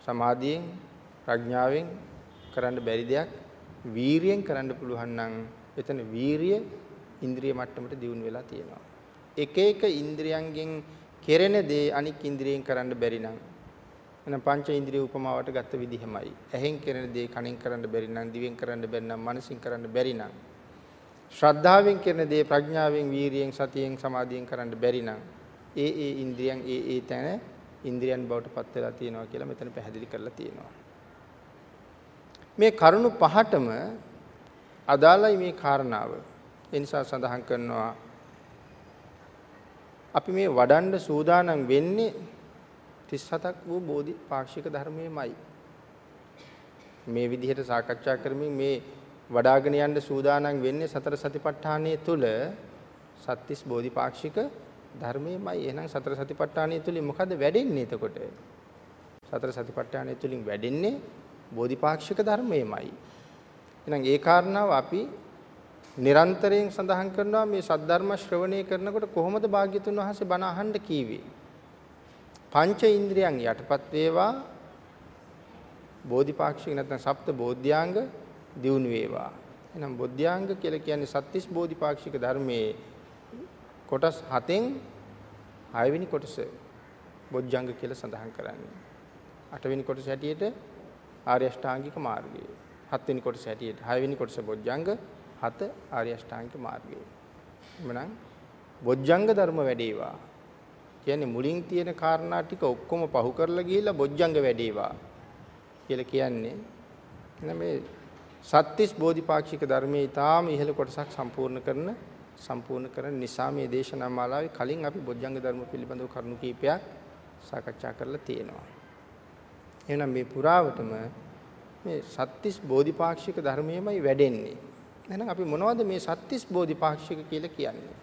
සමාධියෙන් ප්‍රඥාවෙන් කරන්න බැරි දෙයක් වීරියෙන් කරන්න පුළුවන් නම් එතන වීරිය ඉන්ද්‍රිය මට්ටමට දියුණු වෙලා තියෙනවා. එක එක ඉන්ද්‍රියන්ගෙන් කෙරෙන දේ අනික් ඉන්ද්‍රියෙන් කරන්න බැරි නම් එහෙනම් පංච ඉන්ද්‍රිය උපමාවට ගත්ත විදිහමයි. ඇහෙන් කෙරෙන දේ කනෙන් කරන්න බැරි නම් දිවෙන් කරන්න බැරි නම් මනසින් කරන්න බැරි නම් ශ්‍රද්ධාවෙන් කරන දේ ප්‍රඥාවෙන් වීරියෙන් සතියෙන් සමාධියෙන් කරන්න බැරි නම් ඒ ඒ ඉන්ද්‍රියන් ඒ ඒ තැන ඉන්ද්‍රියන් බවට පත් වෙලා තියෙනවා කියලා මෙතන පැහැදිලි කරලා තියෙනවා. මේ කරුණු පහටම අදාළයි මේ කාරණාව. ඒ නිසා සඳහන් කරනවා අපි මේ වඩන්න සූදානම් වෙන්නේ 37ක් වූ බෝධි පාක්ෂික ධර්මයේමයි. මේ විදිහට සාකච්ඡා කරමින් මේ වඩාගෙන යන්න සූදානම් වෙන්නේ සතර සතිපට්ඨානයේ තුල සත්‍තිස් බෝධිපාක්ෂික ධර්මයේමයි. එහෙනම් සතර සතිපට්ඨානයේ තුලින් මොකද වැඩෙන්නේ එතකොට? සතර සතිපට්ඨානයේ තුලින් වැඩෙන්නේ බෝධිපාක්ෂික ධර්මයේමයි. එහෙනම් ඒ කාරණාව අපි නිරන්තරයෙන් සඳහන් කරනවා මේ සද්ධර්ම ශ්‍රවණය කරනකොට කොහොමද භාග්‍යතුන් වහන්සේ බණ අහන්න කීවේ? පංච ඉන්ද්‍රියන් යටපත් වේවා බෝධිපාක්ෂික නැත්නම් සප්ත බෝධ්‍යාංග දියුණු වේවා. එහෙනම් බෝධ්‍යාංග කියලා කියන්නේ සත්‍තිස් බෝධිපාක්ෂික ධර්මයේ කොටස් 7න් 6 වෙනි කොටස බොජ්ජංග කියලා සඳහන් කරන්නේ. 8 වෙනි කොටස හැටියට ආර්ය අෂ්ටාංගික මාර්ගය. 7 වෙනි කොටස හැටියට 6 වෙනි කොටස බොජ්ජංග 7 ආර්ය අෂ්ටාංගික මාර්ගය. එමනම් බොජ්ජංග ධර්ම වැඩේවා. කියන්නේ මුලින් තියෙන කාරණා ටික ඔක්කොම පහු කරලා ගිහිල්ලා බොජ්ජංග වැඩේවා කියලා කියන්නේ එන මේ සත්‍තිස් බෝධිපාක්ෂික ධර්මයේ ඊටාම ඉහළ කොටසක් සම්පූර්ණ කරන සම්පූර්ණ කරන නිසා මේ දේශනා මාලාවේ කලින් අපි බොජ්ජංග ධර්ම පිළිබඳව කරුණු කීපයක් සාකච්ඡා කරලා තියෙනවා. එහෙනම් මේ පුරාවටම මේ සත්‍තිස් බෝධිපාක්ෂික ධර්මයමයි වැඩෙන්නේ. එහෙනම් අපි මොනවද මේ සත්‍තිස් බෝධිපාක්ෂික කියලා කියන්නේ?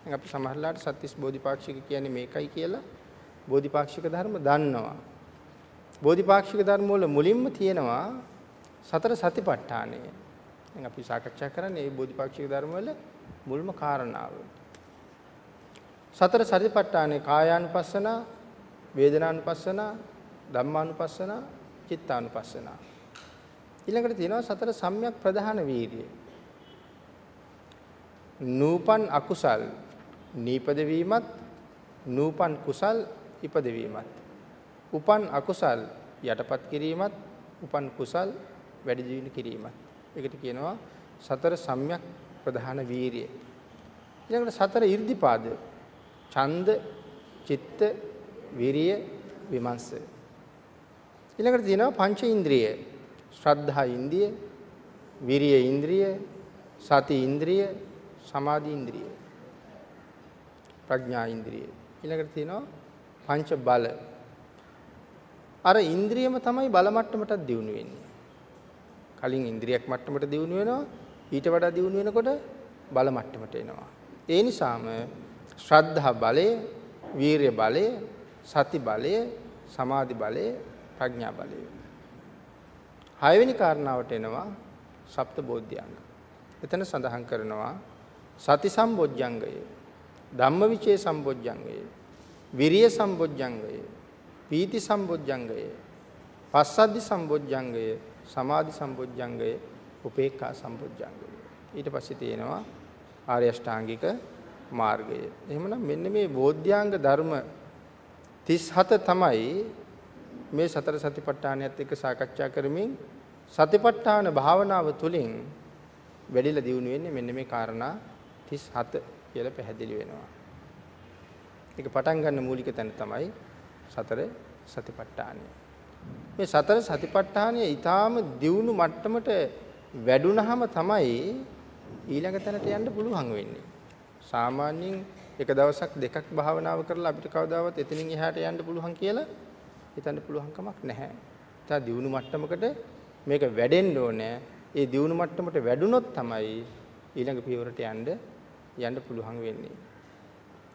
දැන් අපි සමහරලාට සත්‍තිස් බෝධිපාක්ෂික කියන්නේ මේකයි කියලා බෝධිපාක්ෂික ධර්ම දන්නවා. බෝධිපාක්ෂික ධර්ම වල මුලින්ම තියෙනවා සතර සතිපට්ඨානය. දැන් අපි සාකච්ඡා කරන්නේ මේ බෝධිපාක්ෂික ධර්ම වල මුල්ම කාරණාව. සතර සතිපට්ඨානේ කායානුපස්සන, වේදනානුපස්සන, ධම්මානුපස්සන, චිත්තානුපස්සන. ඊළඟට තියෙනවා සතර සම්‍යක් ප්‍රධාන වීර්යය. නූපන් අකුසල් නීපද වීමත් නූපන් කුසල් ඉපද වීමත් උපන් අකුසල් යටපත් කිරීමත් උපන් කුසල් වැඩි දියුණු කිරීමත්. ඒකට කියනවා සතර සම්‍යක් ප්‍රධාන වීරිය. ඊළඟට සතර 이르දිපාද ඡන්ද චිත්ත විරිය විමර්ශ. ඊළඟට තියෙනවා පංච ඉන්ද්‍රිය. ශ්‍රද්ධා ඉන්ද්‍රිය විරිය ඉන්ද්‍රිය සති ඉන්ද්‍රිය සමාධි ඉන්ද්‍රිය. ප්‍රඥා ඉන්ද්‍රිය. ඊළඟට තියෙනවා පංච බල. අර ඉන්ද්‍රියම තමයි බල මට්ටමටත් දියුණු වෙන්නේ. කලින් ඉන්ද්‍රියක් මට්ටමට දියුණු වෙනවා ඊට වඩා දියුණු වෙනකොට බල මට්ටමට එනවා. ඒ නිසාම ශ්‍රද්ධා බලය, වීරිය බලය, සති බලය, සමාධි බලය, ප්‍රඥා බලය. හයවෙනි කාරණාවට එනවා සප්ත බෝධ්‍යංග. එතන සඳහන් කරනවා සති සම්බොජ්ජංගය, ධම්මවිචේ සම්බොජ්ජංගය, විරිය සම්බොජ්ජංගය, පීති සම්බොජ්ජංගය, පස්සද්ධි සම්බොජ්ජංගය, සමාධි සම්බොජ්ජංගය, උපේක්ඛා සම්බොජ්ජංගය. ඊට පස්සේ තියෙනවා ආර්ය අෂ්ටාංගික මාර්ගය. එහෙමනම් මෙන්න මේ බෝධ්‍යාංග ධර්ම 37 තමයි මේ සතර සතිපට්ඨානයත් එක්ක සාකච්ඡා කරමින් සතිපට්ඨාන භාවනාව තුළින් වැඩිලා දියුණු වෙන්නේ මෙන්න මේ කාරණා 37 කියලා පැහැදිලි වෙනවා. ඒක පටන් ගන්න මූලික තැන තමයි සතර සතිපට්ඨානය. මේ සතර සතිපට්ඨානය ඊටාම දියුණු මට්ටමට වැඩුණාම තමයි ඊළඟ තැනට යන්න පුළුවන් වෙන්නේ. සාමාන්‍යයෙන් එක දවසක් දෙකක් භාවනාව කරලා අපිට කවදාවත් එතනින් එහාට යන්න පුළුවන් කියලා හිතන්න පුළුවන් කමක් නැහැ. තා දියුණු මට්ටමකට මේක වැඩෙන්න ඕනේ. ඒ දියුණු මට්ටමට වැඩුණොත් තමයි ඊළඟ පියවරට යන්න යන්න පුළුවන් වෙන්නේ.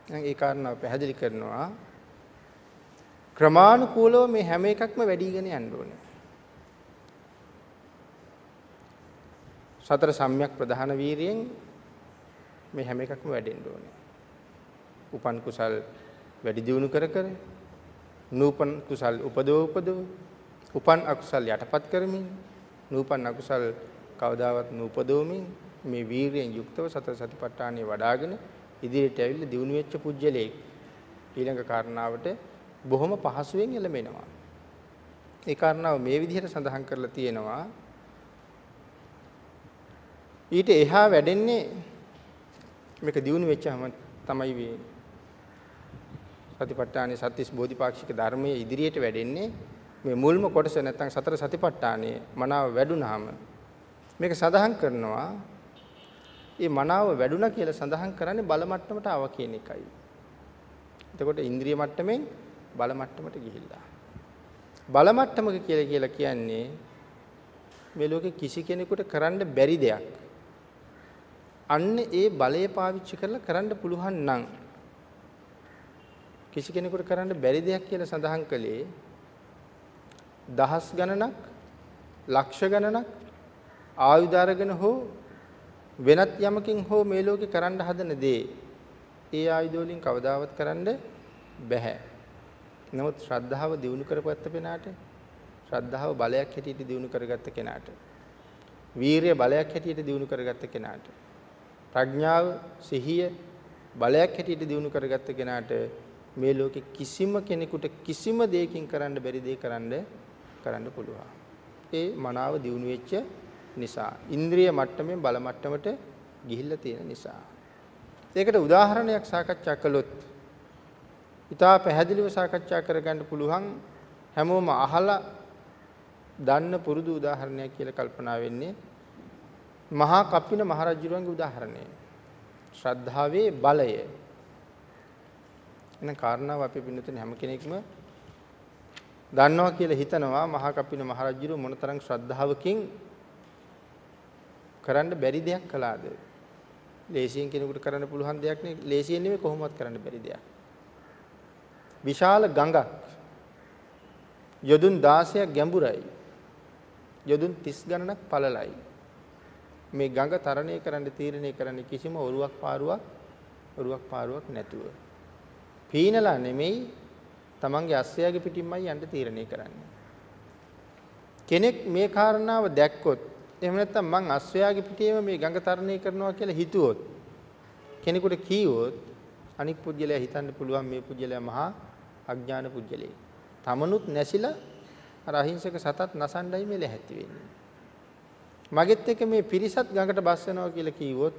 එහෙනම් ඒ කාරණාව පැහැදිලි කරනවා ක්‍රමානුකූලව මේ හැම එකක්ම වැඩිගෙන යන්න ඕනේ. සතර සම්‍යක් ප්‍රධාන වීරියෙන් මේ හැම එකක්ම වැඩෙන්න ඕනේ. උපන් කුසල් වැඩි දියුණු කර කර නූපන් කුසල් උපදව උපදව උපන් අකුසල් යටපත් කරමින් නූපන් අකුසල් කවදාවත් නූපදවමින් මේ වීරියෙන් යුක්තව සතර සතිපට්ඨානෙ වඩ아가න ඉදිරියට ඇවිල්ලා දියුණු වෙච්ච පුජ්‍යලේ ඊළඟ කාරණාවට බොහොම පහසුවෙන් එළඹෙනවා. ඒ කාරණාව මේ විදිහට සඳහන් කරලා තියෙනවා. ඊට එහා වැඩෙන්නේ මේක දියුණු වෙච්චාම තමයි වෙන්නේ. සතිපට්ඨානේ සත්‍තිස් බෝධිපාක්ෂික ධර්මයේ ඉදිරියට වැඩෙන්නේ මේ මුල්ම කොටස නැත්නම් සතර සතිපට්ඨානේ මනාව වැඩුණාම මේක සඳහන් කරනවා මේ මනාව වැඩුණා කියලා සඳහන් කරන්නේ බල මට්ටමට ආව කියන එකයි. එතකොට ඉන්ද්‍රිය මට්ටමින් බල මට්ටමට ගිහිල්ලා. බල මට්ටමක කියලා කියලා කියන්නේ මේ ලෝකේ කිසි කෙනෙකුට කරන්න බැරි දෙයක්. අන්න ඒ බලය පාවිච්චි කරලා කරන්න පුළුවන් නම් කිසි කෙනෙකුට කරන්න බැරි දෙයක් කියලා සඳහන් කළේ දහස් ගණනක් ලක්ෂ ගණනක් ආයුධ අරගෙන හෝ වෙනත් යමකින් හෝ මේ ලෝකේ කරන්න හදන දේ ඒ ආයුධ වලින් කවදාවත් කරන්න බෑ. නමුත් ශ්‍රද්ධාව දිනු කරපත්ත පෙනාට ශ්‍රද්ධාව බලයක් හැටියට දිනු කරගත්ත කෙනාට වීරිය බලයක් හැටියට දිනු කරගත්ත කෙනාට ප්‍රඥාව සිහිය බලයක් හැටියට දිනු කරගත්ත කෙනාට මේ ලෝකේ කිසිම කෙනෙකුට කිසිම දෙයකින් කරන්න බැරි දේ කරන්න කරන්න පුළුවන්. ඒ මනාව දිනු වෙච්ච නිසා ඉන්ද්‍රිය මට්ටමෙන් බල මට්ටමට ගිහිල්ලා තියෙන නිසා. ඒකට උදාහරණයක් සාකච්ඡා කළොත් ඉතා පැහැදිලිව සාකච්ඡා කරගන්න පුළුවන් හැමෝම අහලා දන්න පුරුදු උදාහරණයක් කියලා කල්පනා වෙන්නේ මහා කප්පින මහරජුරුවන්ගේ උදාහරණය. ශ්‍රද්ධාවේ බලය. එන කාරණාව අපි පින්නතුනේ හැම කෙනෙක්ම දන්නවා කියලා හිතනවා මහා කප්පින මහරජුරුව මොනතරම් ශ්‍රද්ධාවකින් කරන්න බැරි දෙයක් කළාද? ලේසියෙන් කෙනෙකුට කරන්න පුළුවන් දෙයක් නෙවෙයි. ලේසියෙන් නෙවෙයි කොහොමවත් කරන්න බැරි දෙයක්. විශාල ගඟක් යොදුන් 16ක් ගැඹුරයි. යොදුන් 30 ගණනක් පළලයි. මේ ගඟ තරණය කරන්න තීරණය කරන්න කිසිම ඔරුවක් පාරුවක් ඔරුවක් පාරුවක් නැතුව. පීනලා නෙමෙයි තමන්ගේ අස්සයාගේ පිටින්මයි යන්න තීරණය කරන්නේ. කෙනෙක් මේ කාරණාව දැක්කොත් එහෙම නැත්නම් මං අස්සයාගේ පිටියේම මේ ගඟ තරණය කරනවා කියලා හිතුවොත් කෙනෙකුට කීවොත් අනික් පුජ්‍යලයා හිතන්න පුළුවන් මේ පුජ්‍යලයා මහා අඥාන පුජ්‍යලෙක්. තමනුත් නැසිලා අර අහිංසක සතත් නසණ්ඩයි මේ ලැහැත්ති වෙන්නේ. මගෙත් එක මේ පිරිසත් ගඟට බස් වෙනවා කියලා කීවොත්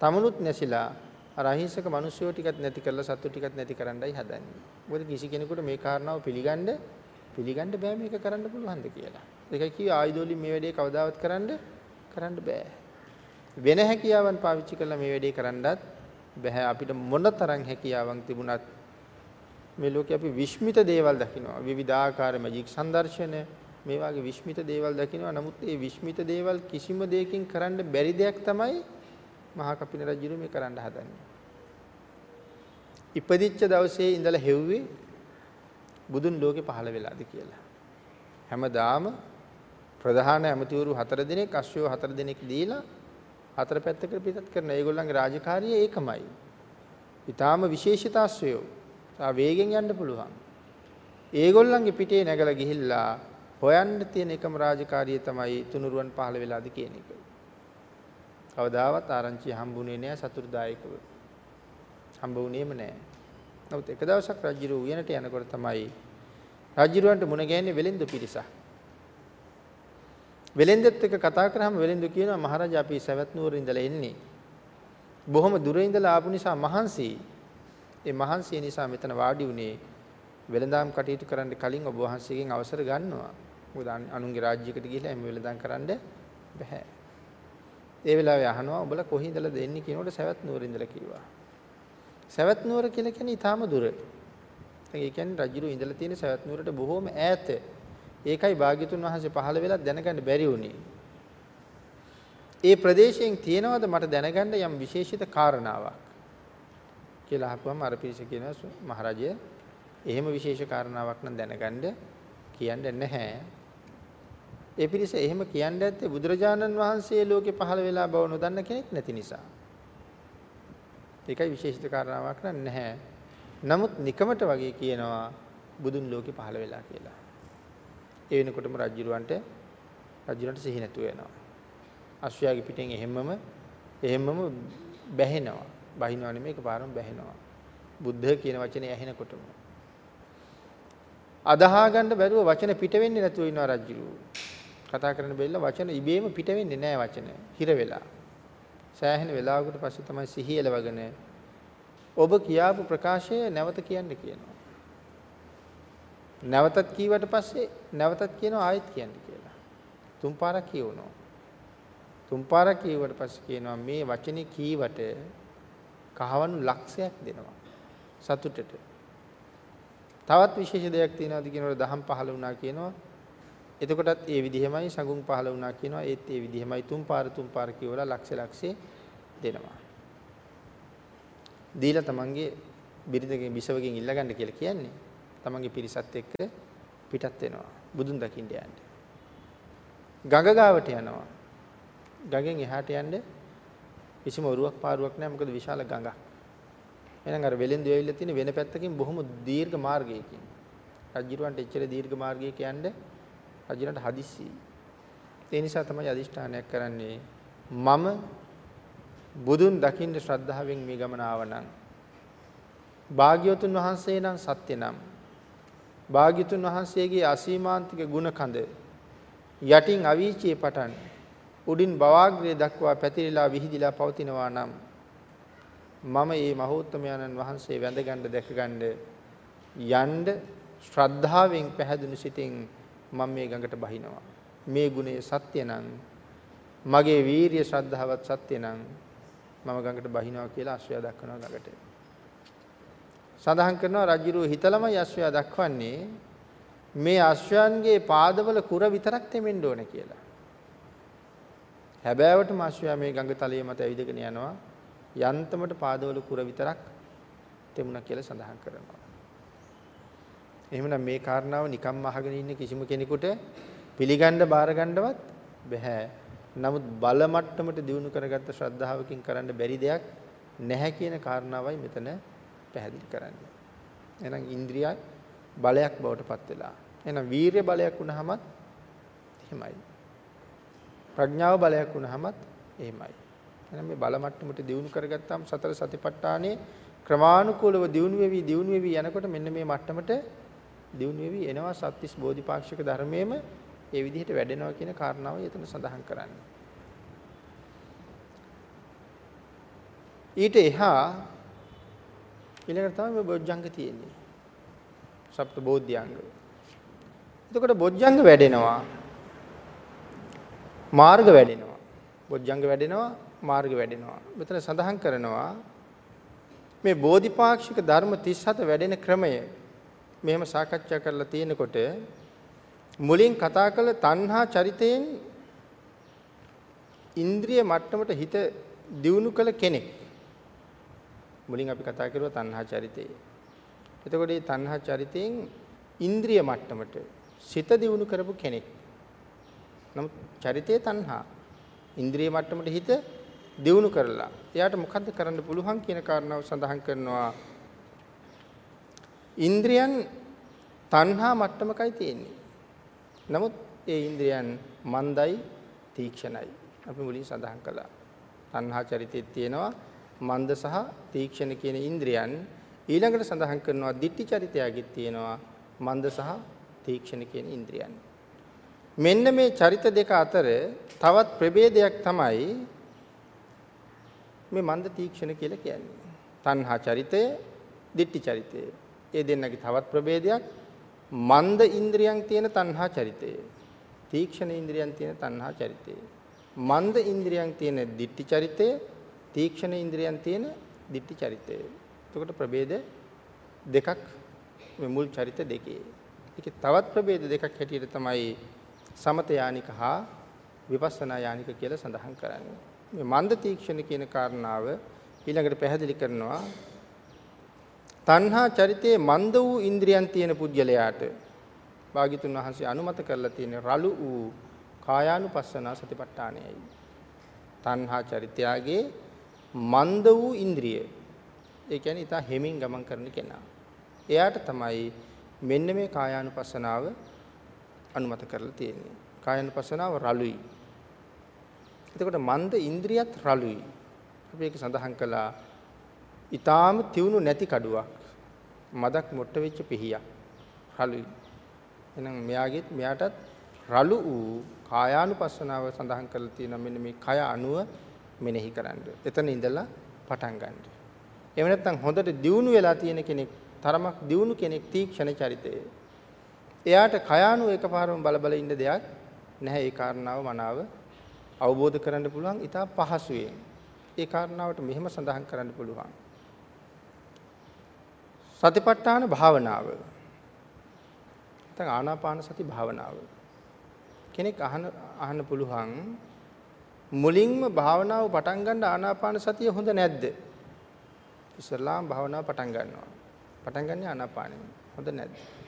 තමනුත් නැසිලා අර අහිංසක මිනිස්සුયો ටිකක් නැති කරලා සතු ටිකක් නැති කරන්නයි හදන්නේ. මොකද කිසි කෙනෙකුට මේ කාරණාව පිළිගන්න පිළිගන්න බෑ මේක කරන්න පුළුවන්ද කියලා. ඒකයි කිව්වේ ආයුධ වලින් මේ වැඩේ කවදාවත් කරන්න කරන්න බෑ. වෙන හැකියාවන් පාවිච්චි කරලා මේ වැඩේ කරන්නත් බෑ. අපිට මොනතරම් හැකියාවන් තිබුණත් මේ ලෝකේ අපි විශ්මිත දේවල් දකිනවා. විවිධාකාර මැජික් සංදර්ශන මේ වගේ විශ්මිත දේවල් දකිනවා. නමුත් මේ විශ්මිත දේවල් කිසිම දෙයකින් කරන්න බැරි දෙයක් තමයි මහා කපින රජුරු මේ කරන්න හදන්නේ. ඉපදිච්ච දවසේ ඉඳලා හෙව්වේ බුදුන් ලෝකේ පහළ වෙලාද කියලා. හැමදාම ප්‍රධාන ඇමතිවරු හතර දිනක් අශ්වයෝ හතර දිනක් දීලා හතර පැත්තකට පිටත් කරන ඒගොල්ලන්ගේ රාජකාරිය ඒකමයි. ඊටාම විශේෂිතාශ්වයෝ. තා වේගෙන් යන්න පුළුවන්. ඒගොල්ලන්ගේ පිටේ නැගලා ගිහිල්ලා හොයන්න තියෙන එකම රාජකාරිය තමයි තුනුරුවන් පහළ වෙලාද කියන එක. කවදාවත් ආරංචි හම්බුනේ නෑ සතුරුදායකව. හම්බ වුණේම නෑ. නමුත් එක දවසක් රජුරු උයනට යනකොට තමයි රජුරවන්ට මුණ ගැහෙන්නේ වෙලෙන්ද පිරිසක්. වෙලෙන්දෙත් එක්ක කතා කරාම වෙලෙන්ද කියනවා මහරජා අපි සවැත් නුවර ඉඳලා එන්නේ. බොහොම දුර ඉඳලා ආපු නිසා මහන්සි. ඒ මහන්සිය නිසා මෙතන වාඩි වුණේ වෙලඳාම් කටයුතු කරන්න කලින් ඔබ වහන්සේගෙන් අවසර ගන්නවා. මොකද අනුන්ගේ රාජ්‍යයකට ගිහිල්ලා එම් වෙලඳාම් කරන්න බෑ. ඒ වෙලාවේ අහනවා ඔබලා කොහේ ඉඳලා දෙන්නේ කියනකොට සවැත් නුවර ඉඳලා කිව්වා. සවැත් නුවර කියලා කියන්නේ ඊටාම දුර. ඒ කියන්නේ රජුරු ඉඳලා තියෙන සවැත් නුවරට බොහෝම ඈත. ඒකයි භාග්‍යතුන් වහන්සේ පහළ වෙලා දැනගන්න බැරි වුණේ. ඒ ප්‍රදේශයෙන් තියෙනවද මට දැනගන්න යම් විශේෂිත කාරණාවක් කියලා අහපුවම අර පිරිස කියනවා මහරජය එහෙම විශේෂ කාරණාවක් නම් දැනගන්න කියන්නේ නැහැ. ඒ පිරිස එහෙම කියන්නේ නැත්තේ බුදුරජාණන් වහන්සේ ලෝකේ පහළ වෙලා බව නොදන්න කෙනෙක් නැති නිසා. ඒකයි විශේෂිත කාරණාවක් නැහැ. නමුත් නිකමට වගේ කියනවා බුදුන් ලෝකේ පහළ වෙලා කියලා. ඒ වෙනකොටම රජුරවන්ට රජුරන්ට සිහි නැතු වෙනවා. අශ්වයාගේ පිටෙන් එහෙම්මම එහෙම්මම බැහෙනවා. බහිනවා නෙමෙයි එකපාරම බැහෙනවා. බුද්ධ කියන වචනේ ඇහෙනකොටම. අදහා ගන්න බැරුව වචන පිට වෙන්නේ නැතුව ඉන්නවා රජුරු. කතා කරන්න බැරිලා වචන ඉබේම පිට වෙන්නේ නැහැ වචන. හිර වෙලා. සෑහෙන වෙලාවකට පස්සේ තමයි සිහිය ලැබගෙන ඔබ කියාපු ප්‍රකාශය නැවත කියන්න කියනවා. නැවතත් කීවට පස්සේ නැවතත් කියනවා ආයෙත් කියන්න කියලා. තුන් පාරක් කියවනවා. තුන් පාරක් කියවට පස්සේ කියනවා මේ වචනේ කීවට කහවණු ලක්ෂයක් දෙනවා. සතුටට. තවත් විශේෂ දෙයක් තියෙනවාද කියනකොට දහම් පහළ වුණා කියනවා. එතකොටත් ඒ විදිහමයි සඟුන් පහළ වුණා කියනවා. ඒත් ඒ විදිහමයි තුන් පාර තුන් පාර කියවලා ලක්ෂ ලක්ෂේ දෙනවා. දීලා තමන්ගේ බිරිඳගෙන් බිසවගෙන් ඉල්ලගන්න කියලා කියන්නේ. තමන්ගේ පිරිසත් එක්ක පිටත් වෙනවා. බුදුන් දකින්න යන්න. ගඟ ගාවට යනවා. ගඟෙන් එහාට යන්න කිසිම ඔරුවක් පාරුවක් නැහැ මොකද විශාල ගඟක්. එහෙනම් අර වෙලෙන්දු ඇවිල්ලා තියෙන වෙන පැත්තකින් බොහොම දීර්ඝ මාර්ගයකින්. රජුරවන්ට එච්චර දීර්ඝ මාර්ගයක යන්න රජුරන්ට හදිස්සි. ඒ නිසා තමයි අදිෂ්ඨානයක් කරන්නේ මම බුදුන් දකින්න ශ්‍රද්ධාවෙන් මේ ගමන ආවනම් භාග්‍යවතුන් වහන්සේ නම් සත්‍ය නම් භාග්‍යතුන් වහන්සේගේ අසීමාන්තික ගුණ කඳ යටින් අවීචියේ පටන් උඩින් බවාග්‍රය දක්වා පැතිරිලා විහිදිලා පවතිනවා නම් මම මේ මහෞත්මයන්න් වහන්සේ වැඳගන්න දැකගන්න යන්න ශ්‍රද්ධාවෙන් පැහැදුණු සිතින් මම මේ ගඟට බහිනවා මේ ගුණය සත්‍ය නම් මගේ වීරිය ශ්‍රද්ධාවත් සත්‍ය නම් මම ගඟට බහිනවා කියලා අශ්වයා දක්වනවා ගඟට සඳහන් කරනවා රජුරුව හිතලමයි අශ්වයා දක්වන්නේ මේ අශ්වයන්ගේ පාදවල කුර විතරක් තෙමෙන්න ඕන කියලා. හැබෑවටම අශ්වයා මේ ගඟ තලයේ මත ඇවිදගෙන යනවා යන්තමට පාදවල කුර විතරක් තෙමුණා කියලා සඳහන් කරනවා. එහෙමනම් මේ කාරණාව නිකම්ම අහගෙන ඉන්න කිසිම කෙනෙකුට පිළිගන්න බාර ගන්නවත් බෑ. නමුත් බල මට්ටමට දිනු කරගත්ත ශ්‍රද්ධාවකින් කරන්න බැරි දෙයක් නැහැ කියන කාරණාවයි මෙතන පැහැදිලි කරන්නේ. එහෙනම් ඉන්ද්‍රියයි බලයක් බවට පත් වෙලා. එහෙනම් වීරිය බලයක් වුණාමත් එහෙමයි. ප්‍රඥාව බලයක් වුණාමත් එහෙමයි. එහෙනම් මේ බල මට්ටමට දියුණු කරගත්තාම සතර සතිපට්ඨානේ ක්‍රමානුකූලව දියුණු වෙවි දියුණු වෙවි යනකොට මෙන්න මේ මට්ටමට දියුණු වෙවි එනවා සත්‍තිස් බෝධිපාක්ෂික ධර්මයේම ඒ විදිහට වැඩෙනවා කියන කාරණාවයි එතන සඳහන් කරන්නේ. ඊට එහා ඊළඟට තමයි මේ බොජ්ජංග තියෙන්නේ. සප්ත බෝධ්‍යංග. එතකොට බොජ්ජංග වැඩෙනවා. මාර්ග වැඩෙනවා. බොජ්ජංග වැඩෙනවා මාර්ග වැඩෙනවා. මෙතන සඳහන් කරනවා මේ බෝධිපාක්ෂික ධර්ම 37 වැඩෙන ක්‍රමය මෙහෙම සාකච්ඡා කරලා තියෙනකොට මුලින් කතා කළ තණ්හා චරිතයෙන් ඉන්ද්‍රිය මට්ටමට හිත දියුණු කළ කෙනෙක් මුලින් අපි කතා කරුවා තණ්හා චරිතය. එතකොට මේ තණ්හා චරිතයෙන් ඉන්ද්‍රිය මට්ටමට සිත දියුණු කරපු කෙනෙක්. නමුත් චරිතය තණ්හා. ඉන්ද්‍රිය මට්ටමට හිත දියුණු කරලා එයාට මොකද්ද කරන්න පුළුවන් කියන කාරණාව සඳහන් කරනවා. ඉන්ද්‍රියන් තණ්හා මට්ටමකයි තියෙන්නේ. නමුත් ඒ ඉන්ද්‍රියන් මන්දයි තීක්ෂණයි. අපි මුලින් සඳහන් කළා. තණ්හා චරිතයේ තියෙනවා මන්ද සහ තීක්ෂණ කියන ඉන්ද්‍රියන් ඊළඟට සඳහන් කරනවා ditthi චරිතයගෙත් තියෙනවා මන්ද සහ තීක්ෂණ කියන ඉන්ද්‍රියන්. මෙන්න මේ චරිත දෙක අතර තවත් ප්‍රභේදයක් තමයි මේ මන්ද තීක්ෂණ කියලා කියන්නේ. තණ්හා චරිතය, ditthi චරිතය. ඒ දෙන්නගේ තවත් ප්‍රභේදයක් මන්ද ඉන්ද්‍රියන් තියෙන තණ්හා චරිතය. තීක්ෂණ ඉන්ද්‍රියන් තියෙන තණ්හා චරිතය. මන්ද ඉන්ද්‍රියන් තියෙන ditthi චරිතය තීක්ෂණ ඉන්ද්‍රියන් තියෙන ditthi චරිතය. එතකොට ප්‍රභේද දෙකක් මේ මුල් චරිත දෙකේ. ඒකේ තවත් ප්‍රභේද දෙකක් හැටියට තමයි සමත යානික හා විපස්සනා යානික කියලා සඳහන් කරන්නේ. මේ මන්ද තීක්ෂණ කියන කාරණාව ඊළඟට පැහැදිලි කරනවා තණ්හා චරිතයේ මන්ද වූ ඉන්ද්‍රියන් තියෙන පුද්ගලයාට භාග්‍යතුන් වහන්සේ අනුමත කරලා තියෙන රළු වූ කායානුපස්සනා සතිපට්ඨානයයි. තණ්හා චරිතයගේ මන්ද වූ ඉන්ද්‍රිය. ඒ කියන්නේ ඊට හැමින් ගමන් කරන කෙනා. එයාට තමයි මෙන්න මේ කායානුපස්සනාව අනුමත කරලා තියෙන්නේ. කායානුපස්සනාව රළුයි. එතකොට මන්ද ඉන්ද්‍රියත් රළුයි. අපි ඒක සඳහන් කළා. ඊටාම තියුණු නැති කඩුවක්. මදක් මොට්ට වෙච්ච පිහියක්. රළුයි. එහෙනම් මෙයාගෙත් මෙයාටත් රළු වූ කායානුපස්සනාව සඳහන් කරලා තියෙනවා මෙන්න මේ කය අණුව මෙනෙහි කරන්න. එතන ඉඳලා පටන් ගන්න. එහෙම නැත්නම් හොඳට දියුණු වෙලා තියෙන කෙනෙක්, තරමක් දියුණු කෙනෙක් තීක්ෂණ චරිතය. එයාට කයානු එකපාරම බල බල ඉන්න දෙයක් නැහැ. ඒ කාරණාව මනාව අවබෝධ කරගන්න පුළුවන් ඉතා පහසුවෙන්. ඒ කාරණාවට මෙහෙම සඳහන් කරන්න පුළුවන්. සතිපට්ඨාන භාවනාව. නැත්නම් ආනාපාන සති භාවනාව. කෙනෙක් අහන අහන්න පුළුවන් මුලින්ම භාවනාව පටන් ගන්න ආනාපාන සතිය හොඳ නැද්ද? ඉස්ලාම් භාවනාව පටන් ගන්නවා. පටන් ගන්නේ ආනාපානෙ. හොඳ නැද්ද?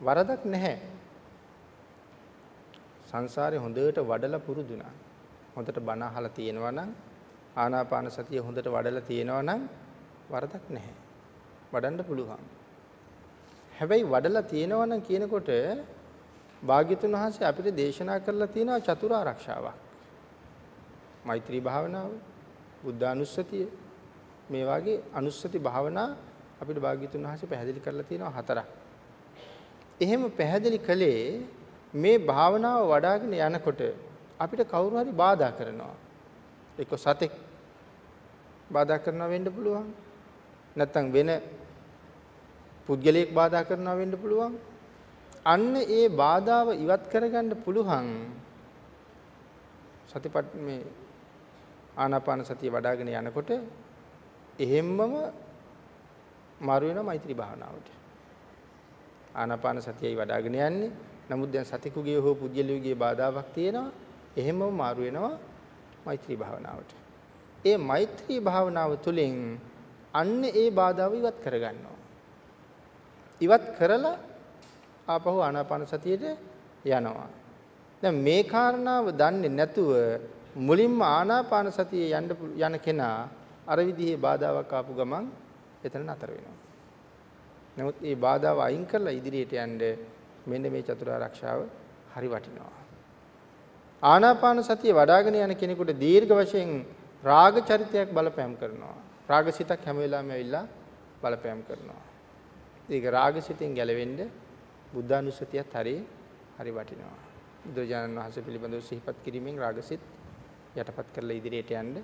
වරදක් නැහැ. සංසාරේ හොඳට වඩලා පුරුදුනා. හොඳට බණ අහලා තියෙනවා නම් ආනාපාන සතිය හොඳට වඩලා තියෙනවා නම් වරදක් නැහැ. වඩන්න පුළුවන්. හැබැයි වඩලා තියෙනවා නම් කියනකොට භාග්‍යතුන් වහන්සේ අපිට දේශනා කරලා තියෙනවා චතුරාර්යක්ෂාවක්. මෛත්‍රී භාවනාව, බුද්ධානුස්සතිය මේ වගේ අනුස්සති භාවනා අපිට භාග්‍යතුන් වහන්සේ පැහැදිලි කරලා තියෙනවා හතරක්. එහෙම පැහැදිලි කළේ මේ භාවනාව වඩාගෙන යනකොට අපිට කවුරු හරි බාධා කරනවා. එක්ක සතෙක් බාධා කරනවා වෙන්න පුළුවන්. නැත්නම් වෙන පුද්ගලයෙක් බාධා කරනවා වෙන්න පුළුවන්. අන්න ඒ බාධාව ඉවත් කරගන්න පුළුවන් සතිපත් මේ ආනාපාන සතිය වඩ아가ගෙන යනකොට එහෙම්මම මාරු වෙනවා මෛත්‍රී භාවනාවට. ආනාපාන සතියයි වඩ아가න යන්නේ. නමුත් දැන් සතිකුගේ හෝ පුජ්‍යලියුගේ බාධාවක් තියෙනවා. එහෙමම මාරු වෙනවා මෛත්‍රී භාවනාවට. ඒ මෛත්‍රී භාවනාව තුළින් අන්න ඒ බාධාව ඉවත් කරගන්නවා. ඉවත් කරලා ආපහු ආනාපාන සතියට යනවා. දැන් මේ කාරණාව දන්නේ නැතුව මුලින්ම ආනාපාන සතිය යන්න යන කෙනා අර විදිහේ බාධාවක් ආපු ගමන් එතන නතර වෙනවා. නමුත් මේ බාධාව අයින් කරලා ඉදිරියට යන්න මෙන්න මේ චතුරාර්ය ආරක්ෂාව හරි වටිනවා. ආනාපාන සතිය වඩ아가න යන කෙනෙකුට දීර්ඝ වශයෙන් රාග චරිතයක් බලපෑම් කරනවා. රාගසිතක් හැම වෙලාවෙම ඇවිල්ලා බලපෑම් කරනවා. ඒක රාගසිතෙන් ගැලවෙන්න බුද්ධානුස්සතියත් හරි හරි වටිනවා. බුදුජානන් වහන්සේ පිළිබඳව සිහිපත් කිරීමෙන් රාගසිත යටපත් කරලා ඉදිරියට යන්න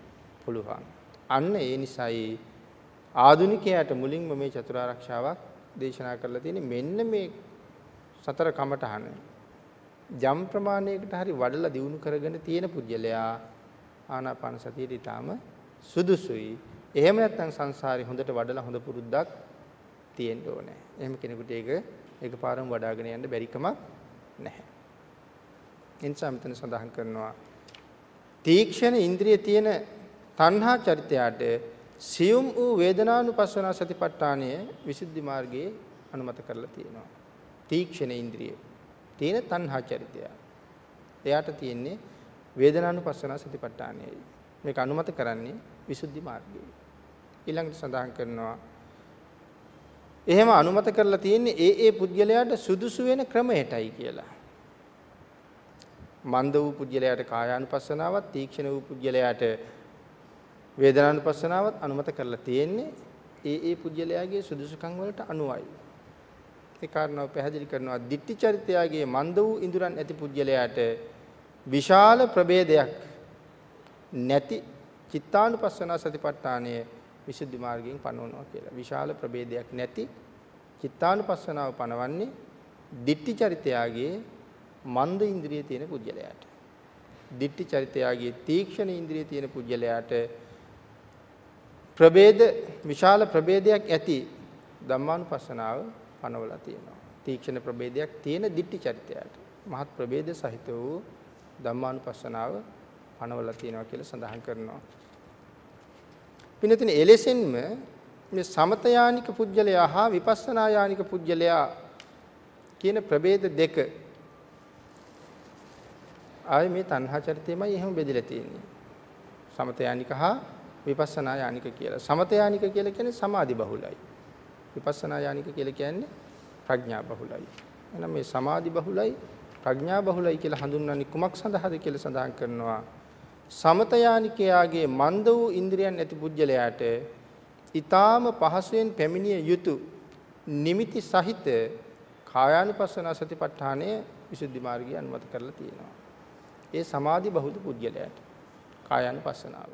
පුළුවන්. අන්න ඒ නිසායි ආදුනිකයාට මුලින්ම මේ චතුරාර්ය ආරක්ෂාවක් දේශනා කරලා තියෙන්නේ මෙන්න මේ සතර කමඨහන. ජම් ප්‍රමාණයකට හරි වඩලා දිනු කරගෙන තියෙන පුජ්‍යලයා ආනාපාන සතියට ඊටාම සුදුසුයි. එහෙම නැත්නම් සංසාරේ හොඳට වඩලා හොඳ පුරුද්දක් තියෙන්න ඕනේ. එහෙම කෙනෙකුට ඒක එකපාරම වඩ아가න යන්න බැරි කමක් නැහැ. එනිසා මෙතන සඳහන් කරනවා තීක්ෂණ ඉන්ද්‍රිය තියෙන තණ්හා චරිතයට සියුම් වූ වේදනානුපස්සනා සතිපට්ඨානය විසුද්ධි මාර්ගයේ අනුමත කරලා තියෙනවා. තීක්ෂණ ඉන්ද්‍රිය තියෙන තණ්හා චරිතය. එයාට තියෙන්නේ වේදනානුපස්සනා සතිපට්ඨානයයි. මේක අනුමත කරන්නේ විසුද්ධි මාර්ගයේ. ඊළඟට සඳහන් කරනවා එහෙම අනුමත කරලා තියෙන්නේ ඒ ඒ පුද්ගලයාට සුදුසු වෙන ක්‍රමයටයි කියලා. මන්ද වූ පුද්ගලයාට කායානුපස්සනාවත් තීක්ෂණ වූ පුද්ගලයාට වේදනානුපස්සනාවත් අනුමත කරලා තියෙන්නේ ඒ ඒ පුද්ගලයාගේ සුදුසුකම් වලට අනුවයි. ඒ කාරණාව පැහැදිලි කරනවා ditthi චරිතයාගේ මන්ද වූ ඉඳුරන් ඇති පුද්ගලයාට විශාල ප්‍රභේදයක් නැති චිත්තානුපස්සනා සතිපට්ඨානය විසුද්ධි මාර්ගයෙන් පනවනවා කියලා. විශාල ප්‍රභේදයක් නැති චිත්තානුපස්සනාව පනවන්නේ ditthi චරිතයාගේ මන්ද ඉන්ද්‍රිය තියෙන පුජ්‍යලයාට. ditthi චරිතයාගේ තීක්ෂණ ඉන්ද්‍රිය තියෙන පුජ්‍යලයාට ප්‍රභේද විශාල ප්‍රභේදයක් ඇති ධම්මානුපස්සනාව පනවලා තියෙනවා. තීක්ෂණ ප්‍රභේදයක් තියෙන ditthi චරිතයට මහත් ප්‍රභේද සහිත වූ ධම්මානුපස්සනාව පනවලා තියෙනවා කියලා සඳහන් කරනවා. පින්නතින එලෙසින්ම මේ සමතයානික පුජ්‍යලයා හා විපස්සනා යානික පුජ්‍යලයා කියන ප්‍රභේද දෙක ආයේ මේ තණ්හා චරිතයමයි එහෙම බෙදලා තියෙන්නේ. සමතයානික හා විපස්සනා යානික කියලා. සමතයානික කියලා කියන්නේ සමාධි බහුලයි. විපස්සනා යානික කියලා කියන්නේ ප්‍රඥා බහුලයි. එහෙනම් මේ සමාධි බහුලයි ප්‍රඥා බහුලයි කියලා හඳුන්වන්නේ කුමක් සඳහාද කියලා සඳහන් කරනවා. සමතයානිකයාගේ මන්ද වූ ඉන්ද්‍රියන් ඇති පුජ්‍යලයාට ඊ타ම පහසුවෙන් පැමිණිය යුතු නිමිති සහිත කායානුපස්සන සතිපට්ඨානය විසුද්ධි මාර්ගය අනුමත කරලා තියෙනවා. ඒ සමාධි බහුද පුජ්‍යලයට කායානුපස්සනාව.